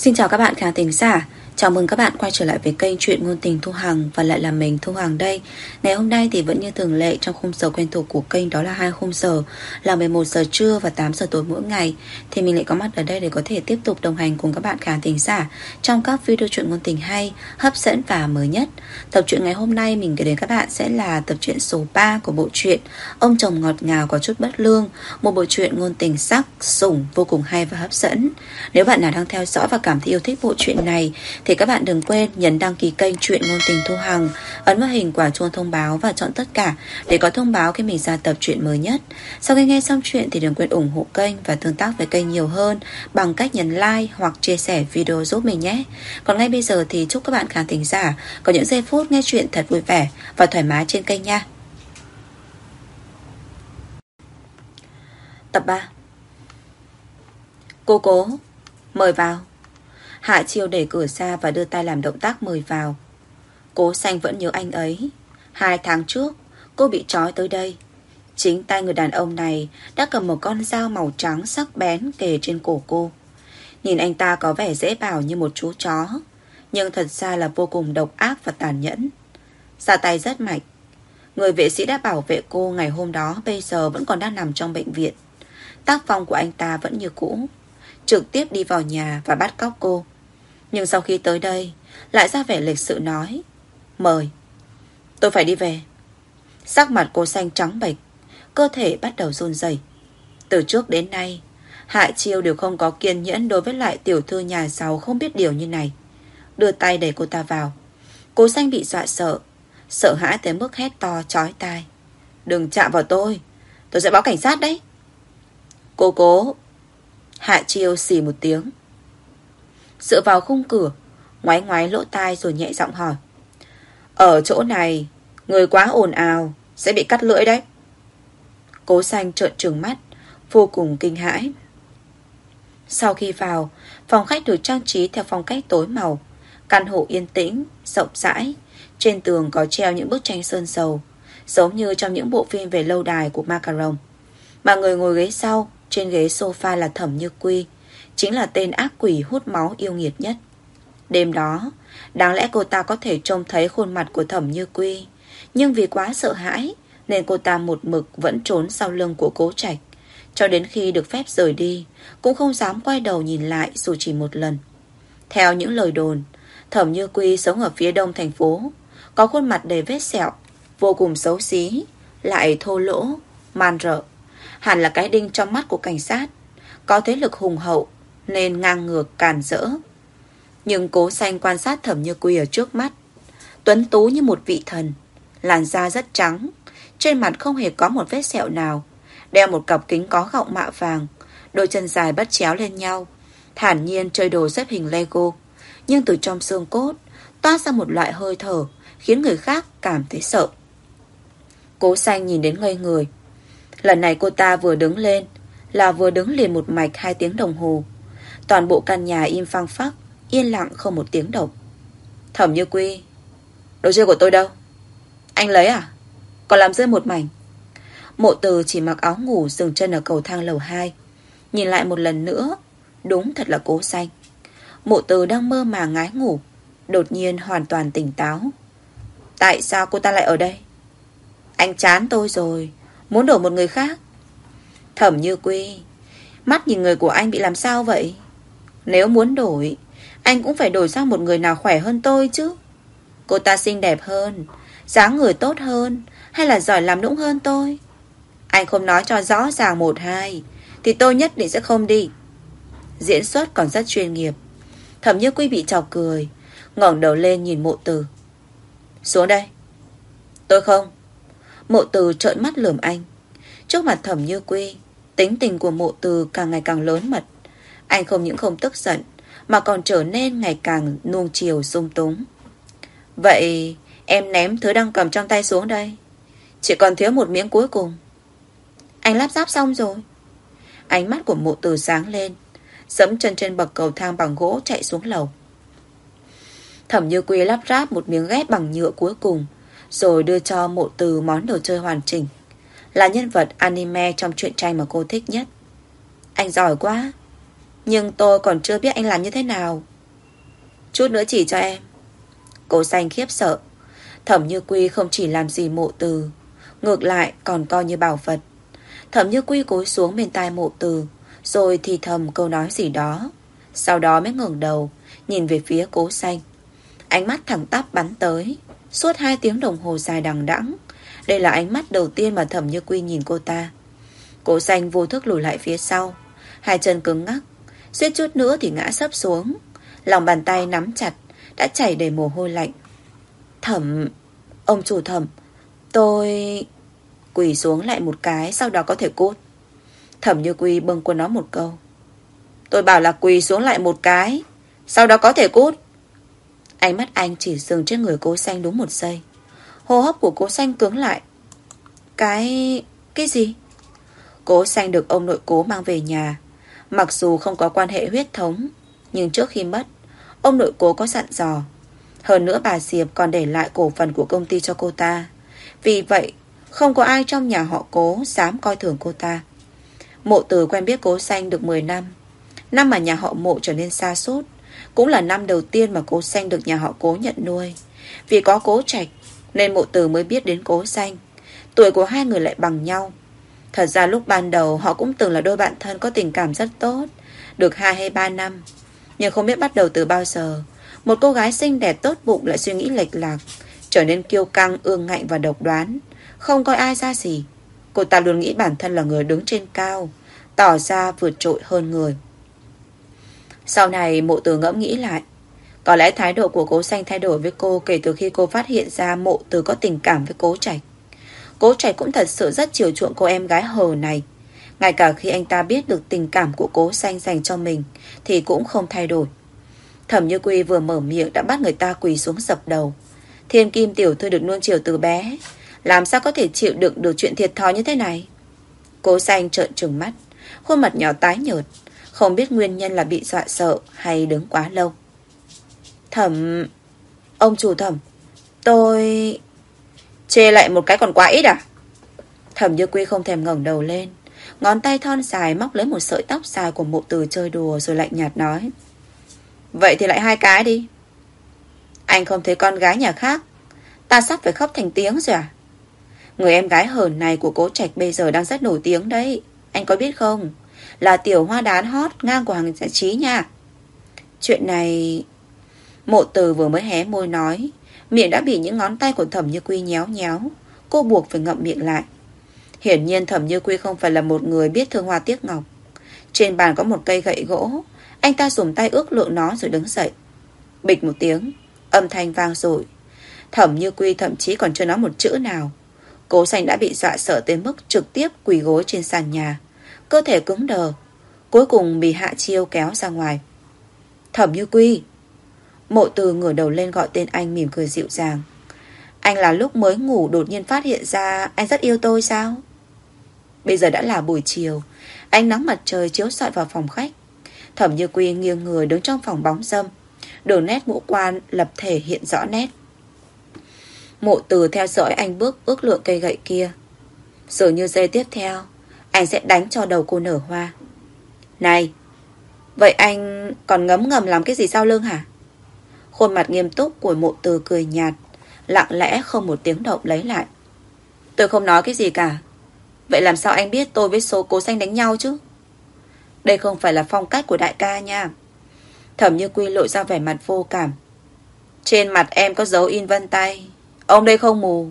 Xin chào các bạn khán thính giả. Chào mừng các bạn quay trở lại với kênh Chuyện Ngôn Tình Thu Hằng Và lại là mình Thu Hằng đây. Ngày hôm nay thì vẫn như thường lệ trong khung giờ quen thuộc của kênh Đó là hai khung giờ Là 11 giờ trưa và 8 giờ tối mỗi ngày. Thì mình lại có mặt ở đây để có thể tiếp tục đồng hành cùng các bạn khán thính giả Trong các video chuyện ngôn tình hay, hấp dẫn và mới nhất. Tập truyện ngày hôm nay mình gửi đến các bạn sẽ là tập truyện số 3 của bộ truyện Ông chồng ngọt ngào có chút bất lương Một bộ truyện ngôn tình sắc, sủng, vô cùng hay và hấp dẫn. Nếu bạn nào đang theo dõi và cảm thấy yêu thích bộ truyện này thì thì các bạn đừng quên nhấn đăng ký kênh Chuyện Ngôn Tình Thu Hằng, Ấn vào hình quả chuông thông báo và chọn tất cả Để có thông báo khi mình ra tập truyện mới nhất. Sau khi nghe xong chuyện thì đừng quên ủng hộ kênh Và tương tác với kênh nhiều hơn Bằng cách nhấn like hoặc chia sẻ video giúp mình nhé. Còn ngay bây giờ thì chúc các bạn khán thính giả Có những giây phút nghe chuyện thật vui vẻ Và thoải mái trên kênh nha. Tập 3 Cô cố, Mời vào. Hạ Chiêu đẩy cửa ra và đưa tay làm động tác mời vào. Cố xanh vẫn nhớ anh ấy. Hai tháng trước, cô bị trói tới đây. Chính tay người đàn ông này đã cầm một con dao màu trắng sắc bén kề trên cổ cô. Nhìn anh ta có vẻ dễ bảo như một chú chó, nhưng thật ra là vô cùng độc ác và tàn nhẫn. Ra tay rất mạnh. Người vệ sĩ đã bảo vệ cô ngày hôm đó bây giờ vẫn còn đang nằm trong bệnh viện. Tác phong của anh ta vẫn như cũ. Trực tiếp đi vào nhà và bắt cóc cô. Nhưng sau khi tới đây, Lại ra vẻ lịch sự nói, Mời, Tôi phải đi về Sắc mặt cô xanh trắng bệch, Cơ thể bắt đầu run rẩy. Từ trước đến nay, Hạ Chiêu đều không có kiên nhẫn đối với lại tiểu thư nhà giàu không biết điều như này. Đưa tay đẩy cô ta vào. Cô xanh bị dọa sợ. Sợ hãi tới mức hét to chói tai. Đừng chạm vào tôi. Tôi sẽ báo cảnh sát đấy. Cô cố. Hạ Chiêu xì một tiếng. Dựa vào khung cửa Ngoái ngoái lỗ tai rồi nhẹ giọng hỏi. Ở chỗ này Người quá ồn ào Sẽ bị cắt lưỡi đấy. Cố xanh trợn trừng mắt Vô cùng kinh hãi. Sau khi vào Phòng khách được trang trí theo phong cách tối màu. Căn hộ yên tĩnh, rộng rãi. Trên tường có treo những bức tranh sơn dầu Giống như trong những bộ phim về lâu đài của Macaron. Mà người ngồi ghế sau Trên ghế sofa là Thẩm Như Quy. Chính là tên ác quỷ hút máu yêu nghiệt nhất. Đêm đó Đáng lẽ cô ta có thể trông thấy khuôn mặt của thẩm như quy. Nhưng vì quá sợ hãi Nên cô ta một mực vẫn trốn sau lưng của cố trạch. Cho đến khi được phép rời đi Cũng không dám quay đầu nhìn lại dù chỉ một lần. Theo những lời đồn Thẩm Như Quy sống ở phía đông thành phố Có khuôn mặt đầy vết sẹo Vô cùng xấu xí Lại thô lỗ, man rợ. Hẳn là cái đinh trong mắt của cảnh sát Có thế lực hùng hậu nên ngang ngược càn rỡ. Nhưng cố xanh quan sát thẩm như quy ở trước mắt. Tuấn tú như một vị thần. Làn da rất trắng. Trên mặt không hề có một vết sẹo nào. Đeo một cặp kính có gọng mạ vàng. Đôi chân dài bắt chéo lên nhau. Thản nhiên chơi đồ xếp hình Lego. Nhưng từ trong xương cốt, toát ra một loại hơi thở, khiến người khác cảm thấy sợ. Cố xanh nhìn đến ngây người. Lần này cô ta vừa đứng lên, là vừa đứng liền một mạch hai tiếng đồng hồ. Toàn bộ căn nhà im phăng phắc, Yên lặng không một tiếng động. Thẩm như quy, Đồ chơi của tôi đâu? Anh lấy à? Còn làm rơi một mảnh. Mộ từ chỉ mặc áo ngủ dừng chân ở cầu thang lầu 2 Nhìn lại một lần nữa, Đúng thật là cố xanh Mộ từ đang mơ mà ngái ngủ, Đột nhiên hoàn toàn tỉnh táo. Tại sao cô ta lại ở đây? Anh chán tôi rồi, Muốn đổi một người khác. Thẩm như quy, Mắt nhìn người của anh bị làm sao vậy? Nếu muốn đổi, Anh cũng phải đổi sang một người nào khỏe hơn tôi chứ. Cô ta xinh đẹp hơn, dáng người tốt hơn, Hay là giỏi làm nũng hơn tôi? Anh không nói cho rõ ràng một hai, Thì tôi nhất định sẽ không đi. Diễn xuất còn rất chuyên nghiệp Thẩm như quy bị chọc cười, ngẩng đầu lên nhìn mộ từ. Xuống đây. Tôi không. Mộ từ trợn mắt lườm anh. Trước mặt thẩm như quy, Tính tình của mộ từ càng ngày càng lớn mật anh không những không tức giận, Mà còn trở nên ngày càng nuông chiều sung túng. Vậy em ném thứ đang cầm trong tay xuống đây. Chỉ còn thiếu một miếng cuối cùng. Anh lắp ráp xong rồi. Ánh mắt của mụ từ sáng lên Sấm chân trên bậc cầu thang bằng gỗ chạy xuống lầu. Thẩm như quy lắp ráp một miếng ghép bằng nhựa cuối cùng, Rồi đưa cho mộ từ món đồ chơi hoàn chỉnh. Là nhân vật anime trong truyện tranh mà cô thích nhất. Anh giỏi quá. Nhưng tôi còn chưa biết anh làm như thế nào. Chút nữa chỉ cho em. Cố xanh khiếp sợ. Thẩm Như Quy không chỉ làm gì mộ từ, Ngược lại còn coi như bảo vật. Thẩm Như Quy cúi xuống bên tai mộ từ, Rồi thì thầm câu nói gì đó. Sau đó mới ngẩng đầu, Nhìn về phía cố xanh. Ánh mắt thẳng tắp bắn tới, Suốt hai tiếng đồng hồ dài đằng đẵng. Đây là ánh mắt đầu tiên mà Thẩm Như Quy nhìn cô ta. Cố xanh vô thức lùi lại phía sau, Hai chân cứng ngắc Suýt chút nữa thì ngã sấp xuống. Lòng bàn tay nắm chặt, Đã chảy đầy mồ hôi lạnh. Thẩm, Ông chủ thẩm, Tôi Quỳ xuống lại một cái, Sau đó có thể cút. Thẩm như quy bâng quân nó một câu. Tôi bảo là quỳ xuống lại một cái, Sau đó có thể cút. Ánh mắt anh chỉ dừng trên người cố xanh đúng một giây. Hô hấp của cố xanh cứng lại. Cái... cái gì? Cố xanh được ông nội cố mang về nhà. Mặc dù không có quan hệ huyết thống, Nhưng trước khi mất, Ông nội cố có dặn dò. Hơn nữa bà Diệp còn để lại cổ phần của công ty cho cô ta. Vì vậy, Không có ai trong nhà họ cố Dám coi thường cô ta. Mộ từ quen biết cố xanh được 10 năm. Năm mà nhà họ mộ trở nên xa sút, Cũng là năm đầu tiên mà cố xanh được nhà họ cố nhận nuôi. Vì có cố trạch, Nên mộ từ mới biết đến cố xanh Tuổi của hai người lại bằng nhau. Thật ra lúc ban đầu họ cũng từng là đôi bạn thân có tình cảm rất tốt Được 2 hay 3 năm. Nhưng không biết bắt đầu từ bao giờ Một cô gái xinh đẹp tốt bụng lại suy nghĩ lệch lạc Trở nên kiêu căng, ương ngạnh và độc đoán. Không coi ai ra gì. Cô ta luôn nghĩ bản thân là người đứng trên cao Tỏ ra vượt trội hơn người. Sau này mộ từ ngẫm nghĩ lại Có lẽ thái độ của cố xanh thay đổi với cô Kể từ khi cô phát hiện ra mộ từ có tình cảm với cố trạch. Cố Trạch cũng thật sự rất chiều chuộng cô em gái hờ này. Ngay cả khi anh ta biết được tình cảm của cố xanh dành cho mình, thì cũng không thay đổi. Thẩm Như Quy vừa mở miệng đã bắt người ta quỳ xuống dập đầu. Thiên Kim Tiểu Thư được nuông chiều từ bé. Làm sao có thể chịu đựng được chuyện thiệt thòi như thế này? Cố xanh trợn trừng mắt. Khuôn mặt nhỏ tái nhợt. Không biết nguyên nhân là bị dọa sợ hay đứng quá lâu. Thẩm... Ông chủ thẩm. Tôi... Chê lại một cái còn quá ít à? Thẩm Như Quy không thèm ngẩng đầu lên, Ngón tay thon dài móc lấy một sợi tóc dài của mộ từ chơi đùa rồi lạnh nhạt nói. Vậy thì lại hai cái đi. Anh không thấy con gái nhà khác? Ta sắp phải khóc thành tiếng rồi à? Người em gái hờn này của cố trạch bây giờ đang rất nổi tiếng đấy. Anh có biết không? Là tiểu hoa đán hot ngang của hàng giải trí nha. Chuyện này Mộ từ vừa mới hé môi nói. Miệng đã bị những ngón tay của thẩm như quy nhéo nhéo. Cô buộc phải ngậm miệng lại. Hiển nhiên thẩm như quy không phải là một người biết thương hoa tiếc ngọc. Trên bàn có một cây gậy gỗ. Anh ta dùng tay ước lượng nó rồi đứng dậy. Bịch một tiếng, Âm thanh vang rồi Thẩm như quy thậm chí còn chưa nói một chữ nào. Cố xanh đã bị dọa sợ tới mức trực tiếp quỳ gối trên sàn nhà. Cơ thể cứng đờ, Cuối cùng bị hạ chiêu kéo ra ngoài. Thẩm như quy! Mộ từ ngửa đầu lên gọi tên anh mỉm cười dịu dàng. Anh là lúc mới ngủ đột nhiên phát hiện ra anh rất yêu tôi sao? Bây giờ đã là buổi chiều. Ánh nắng mặt trời chiếu sọi vào phòng khách. Thẩm Như Quy nghiêng người đứng trong phòng bóng dâm. Đường nét ngũ quan lập thể hiện rõ nét. Mộ từ theo dõi anh bước ước lượng cây gậy kia. Dường như giây tiếp theo, anh sẽ đánh cho đầu cô nở hoa. Này, vậy anh còn ngấm ngầm làm cái gì sau lưng hả? Khuôn mặt nghiêm túc của mộ từ cười nhạt, Lặng lẽ không một tiếng động lấy lại. Tôi không nói cái gì cả. Vậy làm sao anh biết tôi với số cố xanh đánh nhau chứ? Đây không phải là phong cách của đại ca nha. Thẩm như quy lộ ra vẻ mặt vô cảm. Trên mặt em có dấu in vân tay. Ông đây không mù.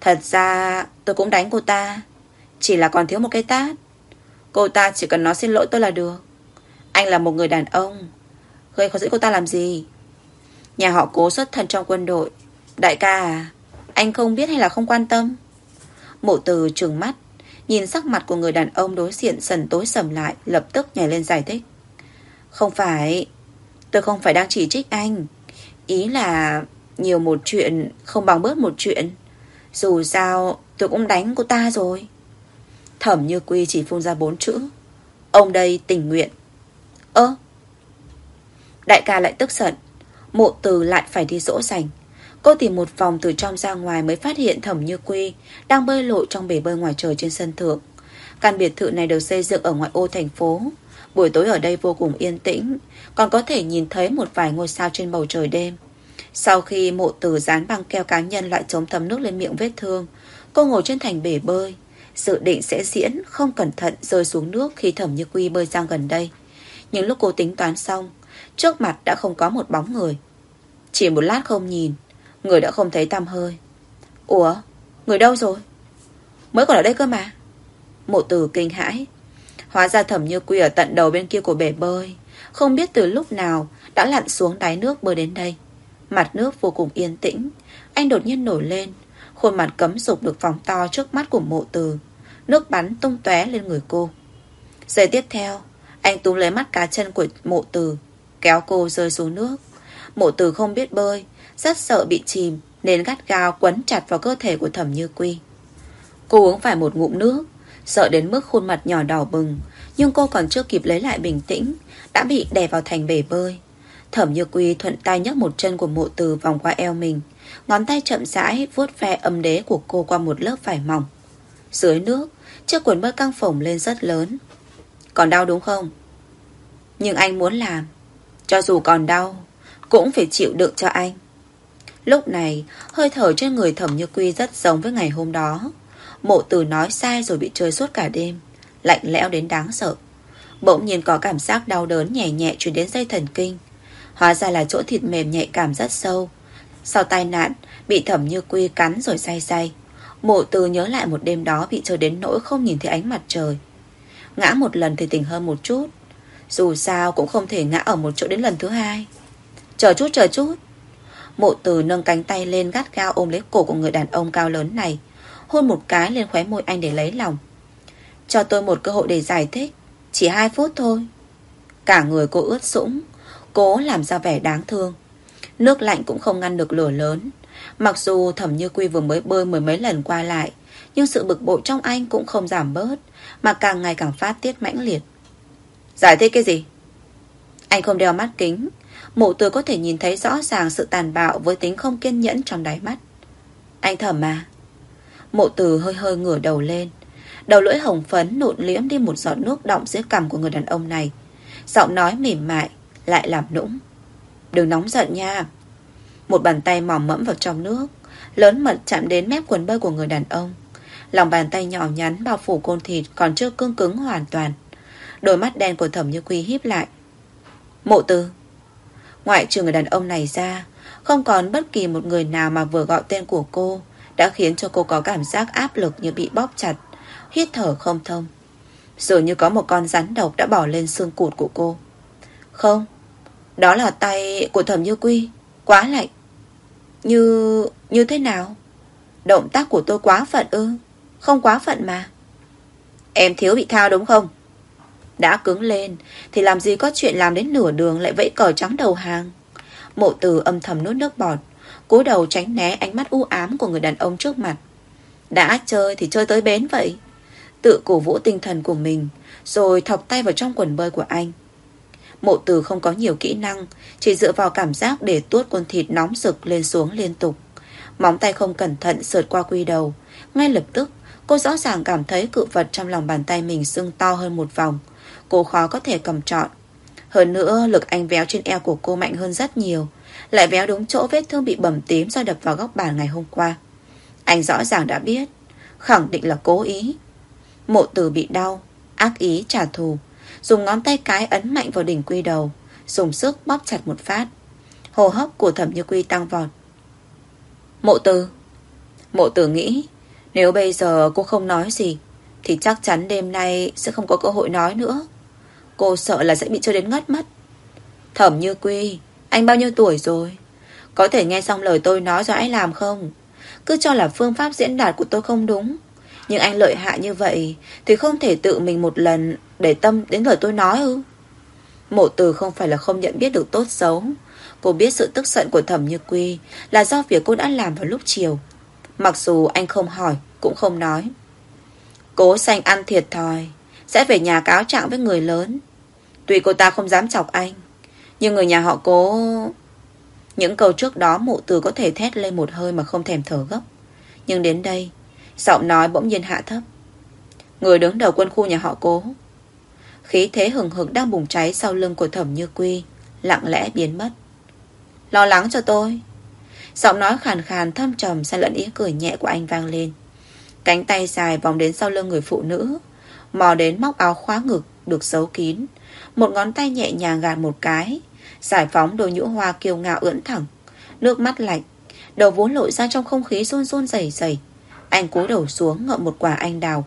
Thật ra, tôi cũng đánh cô ta. Chỉ là còn thiếu một cái tát. Cô ta chỉ cần nói xin lỗi tôi là được. Anh là một người đàn ông. Gây khó dễ cô ta làm gì? Nhà họ cố xuất thân trong quân đội. Đại ca à Anh không biết hay là không quan tâm? Mộ từ trừng mắt, Nhìn sắc mặt của người đàn ông đối diện sần tối sầm lại, Lập tức nhảy lên giải thích. Không phải, Tôi không phải đang chỉ trích anh. Ý là Nhiều một chuyện, không bằng bớt một chuyện. Dù sao, tôi cũng đánh cô ta rồi. Thẩm như quy chỉ phun ra bốn chữ. Ông đây tình nguyện. Ơ, Đại ca lại tức giận. Mộ từ lại phải đi dỗ dành Cô tìm một vòng từ trong ra ngoài mới phát hiện Thẩm Như Quy đang bơi lội trong bể bơi ngoài trời trên sân thượng. Căn biệt thự này được xây dựng ở ngoại ô thành phố. Buổi tối ở đây vô cùng yên tĩnh, Còn có thể nhìn thấy một vài ngôi sao trên bầu trời đêm Sau khi mộ tử dán băng keo cá nhân loại chống thấm nước lên miệng vết thương, Cô ngồi trên thành bể bơi Dự định sẽ diễn, Không cẩn thận rơi xuống nước khi thẩm như quy bơi sang gần đây Những lúc cô tính toán xong Trước mặt đã không có một bóng người. Chỉ một lát không nhìn, Người đã không thấy tăm hơi. Ủa, Người đâu rồi? Mới còn ở đây cơ mà. Mộ tử kinh hãi. Hóa ra thẩm như quy ở tận đầu bên kia của bể bơi. Không biết từ lúc nào Đã lặn xuống đáy nước bơi đến đây. Mặt nước vô cùng yên tĩnh. Anh đột nhiên nổi lên. Khuôn mặt cấm dục được phóng to trước mắt của mộ từ Nước bắn tung tóe lên người cô. Giây tiếp theo, Anh túm lấy mắt cá chân của mộ từ Kéo cô rơi xuống nước. Mộ từ không biết bơi, Rất sợ bị chìm, Nên gắt gao quấn chặt vào cơ thể của thẩm như quy. Cô uống phải một ngụm nước, Sợ đến mức khuôn mặt nhỏ đỏ bừng, Nhưng cô còn chưa kịp lấy lại bình tĩnh, Đã bị đè vào thành bể bơi. Thẩm như quy thuận tay nhấc một chân của mộ từ vòng qua eo mình, Ngón tay chậm rãi vuốt ve âm đế của cô qua một lớp vải mỏng. Dưới nước, Chiếc quần bơi căng phồng lên rất lớn. Còn đau đúng không? Nhưng anh muốn làm. Cho dù còn đau, Cũng phải chịu đựng cho anh. Lúc này, Hơi thở trên người thẩm như quy rất giống với ngày hôm đó. Mộ từ nói sai rồi bị chơi suốt cả đêm, Lạnh lẽo đến đáng sợ. Bỗng nhiên có cảm giác đau đớn nhẹ nhẹ chuyển đến dây thần kinh. Hóa ra là chỗ thịt mềm nhạy cảm rất sâu. Sau tai nạn, Bị thẩm như quy cắn rồi say say. Mộ từ nhớ lại một đêm đó Bị chơi đến nỗi không nhìn thấy ánh mặt trời. Ngã một lần thì tỉnh hơn một chút dù sao cũng không thể ngã ở một chỗ đến lần thứ hai. Chờ chút chờ chút. Mộ từ nâng cánh tay lên gắt gao ôm lấy cổ của người đàn ông cao lớn này, Hôn một cái lên khóe môi anh để lấy lòng. Cho tôi một cơ hội để giải thích, Chỉ hai phút thôi. Cả người cô ướt sũng, Cố làm ra vẻ đáng thương. Nước lạnh cũng không ngăn được lửa lớn. Mặc dù thẩm như quy vừa mới bơi mười mấy lần qua lại, Nhưng sự bực bội trong anh cũng không giảm bớt, Mà càng ngày càng phát tiết mãnh liệt. Giải thích cái gì? Anh không đeo mắt kính. Mộ từ có thể nhìn thấy rõ ràng sự tàn bạo Với tính không kiên nhẫn trong đáy mắt. Anh thở mà. Mộ từ hơi hơi ngửa đầu lên. Đầu lưỡi hồng phấn nụn liếm đi một giọt nước đọng dưới cằm của người đàn ông này. Giọng nói mềm mại, Lại làm nũng. Đừng nóng giận nha. Một bàn tay mỏm mẫm vào trong nước, Lớn mật chạm đến mép quần bơi của người đàn ông. Lòng bàn tay nhỏ nhắn bao phủ côn thịt Còn chưa cương cứng hoàn toàn. Đôi mắt đen của thẩm như quy híp lại Mộ Tư Ngoại trừ người đàn ông này ra Không còn bất kỳ một người nào mà vừa gọi tên của cô đã khiến cho cô có cảm giác áp lực như bị bóp chặt, hít thở không thông. Dường như có một con rắn độc đã bỏ lên xương cụt của cô. Không, đó là tay của thẩm như quy, quá lạnh. Như... như thế nào? Động tác của tôi quá phận ư? Không quá phận mà. Em thiếu bị thao đúng không? Đã cứng lên Thì làm gì có chuyện làm đến nửa đường Lại vẫy cờ trắng đầu hàng Mộ từ âm thầm nuốt nước bọt cúi đầu tránh né ánh mắt u ám của người đàn ông trước mặt. Đã chơi thì chơi tới bến vậy. Tự cổ vũ tinh thần của mình, rồi thọc tay vào trong quần bơi của anh. Mộ từ không có nhiều kỹ năng, chỉ dựa vào cảm giác để tuốt con thịt nóng sực lên xuống liên tục. Móng tay không cẩn thận sượt qua quy đầu. Ngay lập tức, cô rõ ràng cảm thấy cự vật trong lòng bàn tay mình sưng to hơn một vòng. Cô khó có thể cầm trọn. Hơn nữa, lực anh véo trên eo của cô mạnh hơn rất nhiều. Lại véo đúng chỗ vết thương bị bầm tím do đập vào góc bàn ngày hôm qua. Anh rõ ràng đã biết Khẳng định là cố ý. Mộ tử bị đau Ác ý trả thù. Dùng ngón tay cái ấn mạnh vào đỉnh quy đầu Dùng sức bóp chặt một phát. Hồ hấp của thẩm như quy tăng vọt. Mộ tử. Mộ tử nghĩ Nếu bây giờ cô không nói gì Thì chắc chắn đêm nay sẽ không có cơ hội nói nữa. Cô sợ là sẽ bị chơi đến ngất mất Thẩm như quy anh bao nhiêu tuổi rồi? Có thể nghe xong lời tôi nói rồi anh làm không? Cứ cho là phương pháp diễn đạt của tôi không đúng. Nhưng anh lợi hại như vậy thì không thể tự mình một lần để tâm đến lời tôi nói ư? Mộ từ không phải là không nhận biết được tốt xấu. Cô biết sự tức giận của thẩm như quy là do việc cô đã làm vào lúc chiều. Mặc dù anh không hỏi, cũng không nói. Cố xanh ăn thiệt thòi, sẽ về nhà cáo trạng với người lớn. Tuy cô ta không dám chọc anh, nhưng người nhà họ cố... Những câu trước đó mụ từ có thể thét lên một hơi mà không thèm thở gấp. Nhưng đến đây, giọng nói bỗng nhiên hạ thấp. Người đứng đầu quân khu nhà họ cố. Khí thế hừng hực đang bùng cháy sau lưng của thẩm như quy Lặng lẽ biến mất Lo lắng cho tôi Giọng nói khàn khàn thâm trầm Xa lẫn ý cười nhẹ của anh vang lên Cánh tay dài vòng đến sau lưng người phụ nữ Mò đến móc áo khóa ngực Được giấu kín một ngón tay nhẹ nhàng gạt một cái. Giải phóng đôi nhũ hoa kiêu ngạo ưỡn thẳng. Nước mắt lạnh. Đầu vốn lội ra trong không khí run run dày dày Anh cúi đầu xuống ngậm một quả anh đào.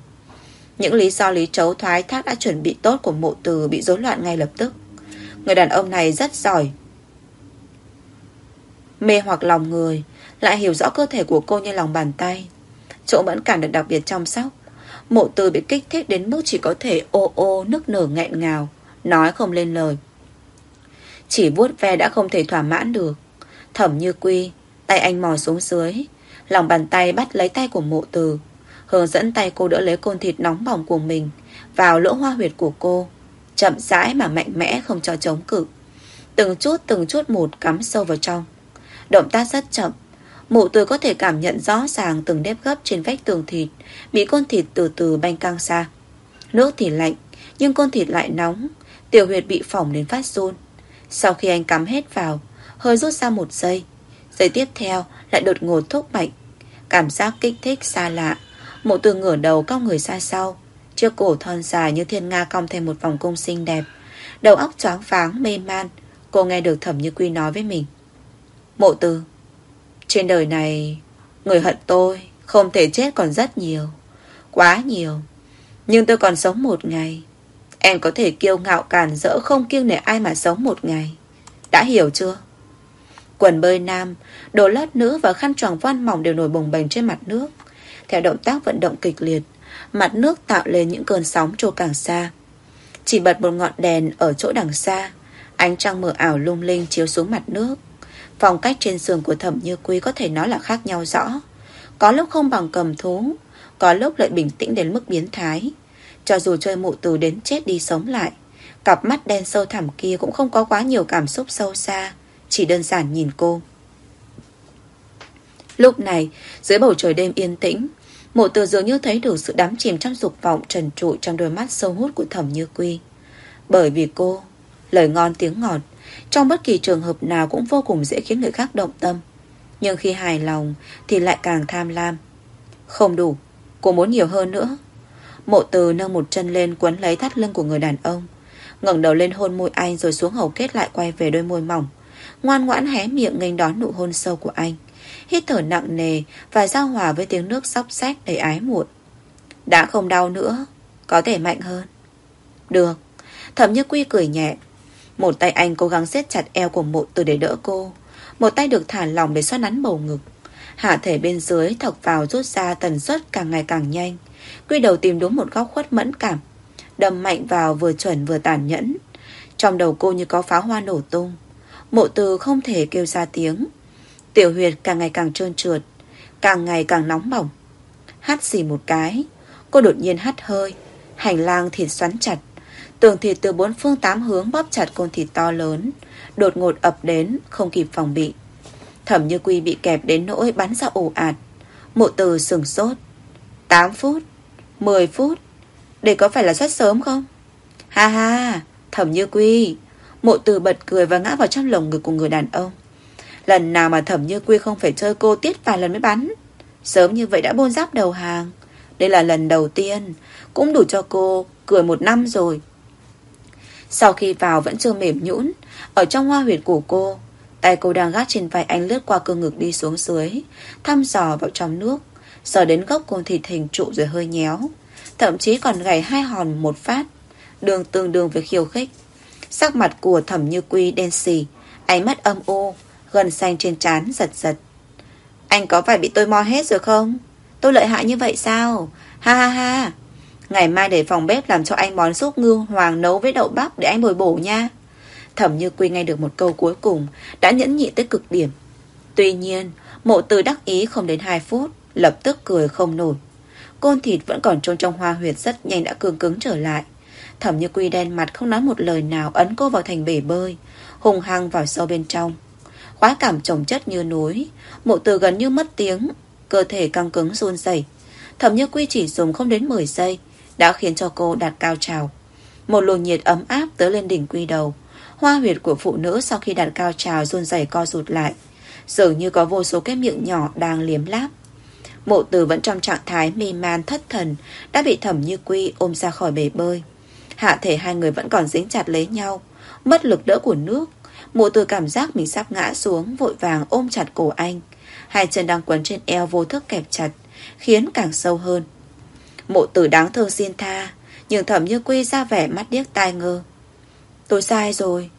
Những lý do lý chấu thoái thác đã chuẩn bị tốt của mộ từ Bị rối loạn ngay lập tức. Người đàn ông này rất giỏi. Mê hoặc lòng người, Lại hiểu rõ cơ thể của cô như lòng bàn tay. Chỗ mẫn cảm được đặc biệt chăm sóc. Mộ từ bị kích thích đến mức chỉ có thể ô ô nức nở nghẹn ngào. Nói không lên lời. Chỉ vuốt ve đã không thể thỏa mãn được. Thẩm như quy, Tay anh mò xuống dưới, Lòng bàn tay bắt lấy tay của mộ từ, Hướng dẫn tay cô đỡ lấy côn thịt nóng bỏng của mình Vào lỗ hoa huyệt của cô, Chậm rãi mà mạnh mẽ không cho chống cự. Từng chút từng chút một cắm sâu vào trong. Động tác rất chậm. Mụ từ có thể cảm nhận rõ ràng từng nếp gấp trên vách tường thịt Bị con thịt từ từ banh căng xa Nước thì lạnh, Nhưng con thịt lại nóng. Tiểu huyệt bị phỏng đến phát run. Sau khi anh cắm hết vào, Hơi rút ra một giây. Giây tiếp theo lại đột ngột thúc mạnh Cảm giác kích thích xa lạ. Mộ Tường ngửa đầu cong người xa sau. Chiếc cổ thon dài như thiên nga cong thêm một vòng cung xinh đẹp. Đầu óc choáng váng, mê man. Cô nghe được thẩm như quy nói với mình. Mộ từ, Trên đời này Người hận tôi Không thể chết còn rất nhiều, Quá nhiều. Nhưng tôi còn sống một ngày Em có thể kiêu ngạo càn rỡ Không kiêng nể ai mà sống một ngày. Đã hiểu chưa? Quần bơi nam, Đồ lót nữ và khăn choàng voan mỏng đều nổi bồng bềnh trên mặt nước. Theo động tác vận động kịch liệt, Mặt nước tạo lên những cơn sóng trôi càng xa. Chỉ bật một ngọn đèn Ở chỗ đằng xa, Ánh trăng mờ ảo lung linh chiếu xuống mặt nước. Phong cách trên sườn của thẩm như quý Có thể nói là khác nhau rõ. Có lúc không bằng cầm thú, Có lúc lại bình tĩnh đến mức biến thái. Cho dù chơi mụ từ đến chết đi sống lại Cặp mắt đen sâu thẳm kia Cũng không có quá nhiều cảm xúc sâu xa Chỉ đơn giản nhìn cô Lúc này Dưới bầu trời đêm yên tĩnh Mộ từ dường như thấy được sự đắm chìm trong dục vọng trần trụi trong đôi mắt sâu hút của thẩm như quy. Bởi vì cô, lời ngon tiếng ngọt, trong bất kỳ trường hợp nào cũng vô cùng dễ khiến người khác động tâm. Nhưng khi hài lòng thì lại càng tham lam. Không đủ, cô muốn nhiều hơn nữa. Mộ từ nâng một chân lên quấn lấy thắt lưng của người đàn ông. ngẩng đầu lên hôn môi anh rồi xuống hầu kết lại quay về đôi môi mỏng. Ngoan ngoãn hé miệng nghênh đón nụ hôn sâu của anh hít thở nặng nề và giao hòa với tiếng nước sóc sách đầy ái muộn. Đã không đau nữa, có thể mạnh hơn. Được, thẩm như quy cười nhẹ. Một tay anh cố gắng siết chặt eo của mộ từ để đỡ cô. Một tay được thả lỏng để xoắn nắn bầu ngực. Hạ thể bên dưới thọc vào rút ra tần suất càng ngày càng nhanh. Quy đầu tìm đúng một góc khuất mẫn cảm. Đâm mạnh vào vừa chuẩn vừa tàn nhẫn. Trong đầu cô như có pháo hoa nổ tung. Mộ từ không thể kêu ra tiếng. Tiểu huyệt càng ngày càng trơn trượt, Càng ngày càng nóng bỏng Hắt xì một cái, Cô đột nhiên hắt hơi Hành lang thịt xoắn chặt Tường thịt từ bốn phương tám hướng bóp chặt con thịt to lớn Đột ngột ập đến, Không kịp phòng bị Thẩm như quy bị kẹp đến nỗi bắn ra ồ ạt Mộ từ sừng sốt 8 phút 10 phút. Để có phải là rất sớm không? Ha ha Thẩm như quy. Mộ từ bật cười và ngã vào trong lồng ngực của người đàn ông. Lần nào mà thẩm như quy không phải chơi cô tiết vài lần mới bắn. Sớm như vậy đã bôn giáp đầu hàng. Đây là lần đầu tiên. Cũng đủ cho cô cười một năm rồi. Sau khi vào vẫn chưa mềm nhũn, Ở trong hoa huyệt của cô, Tay cô đang gác trên vai anh lướt qua cơ ngực đi xuống dưới, Thăm dò vào trong nước. Sờ đến gốc côn thịt hình trụ rồi hơi nhéo. Thậm chí còn gảy hai hòn một phát. Đường tương đương với khiêu khích. Sắc mặt của thẩm như quy đen xì. Ánh mắt âm u, Gần xanh trên trán giật giật. Anh có phải bị tôi mo hết rồi không? Tôi lợi hại như vậy sao? Ha ha ha. Ngày mai để phòng bếp làm cho anh món súp ngư hoàng nấu với đậu bắp để anh bồi bổ nha. Thẩm như quy nghe được một câu cuối cùng, Đã nhẫn nhị tới cực điểm. Tuy nhiên, Mộ từ đắc ý không đến 2 phút. Lập tức cười không nổi Côn thịt vẫn còn trôn trong hoa huyệt rất nhanh đã cương cứng trở lại Thẩm như quy đen mặt không nói một lời nào, Ấn cô vào thành bể bơi, Hùng hăng vào sâu bên trong Khoái cảm trồng chất như núi, Mộ từ gần như mất tiếng, Cơ thể căng cứng run rẩy Thẩm như quy chỉ dùng không đến 10 giây, Đã khiến cho cô đạt cao trào Một luồng nhiệt ấm áp tới lên đỉnh quy đầu. Hoa huyệt của phụ nữ sau khi đạt cao trào run rẩy co rụt lại. Dường như có vô số cái miệng nhỏ đang liếm láp. Mộ tử vẫn trong trạng thái mê man thất thần, đã bị thẩm như quy ôm ra khỏi bể bơi. Hạ thể hai người vẫn còn dính chặt lấy nhau, mất lực đỡ của nước. Mộ tử cảm giác mình sắp ngã xuống, vội vàng ôm chặt cổ anh. Hai chân đang quấn trên eo vô thức kẹp chặt, khiến càng sâu hơn. Mộ tử đáng thương xin tha, nhưng thẩm như quy ra vẻ mắt điếc tai ngơ. Tôi sai rồi.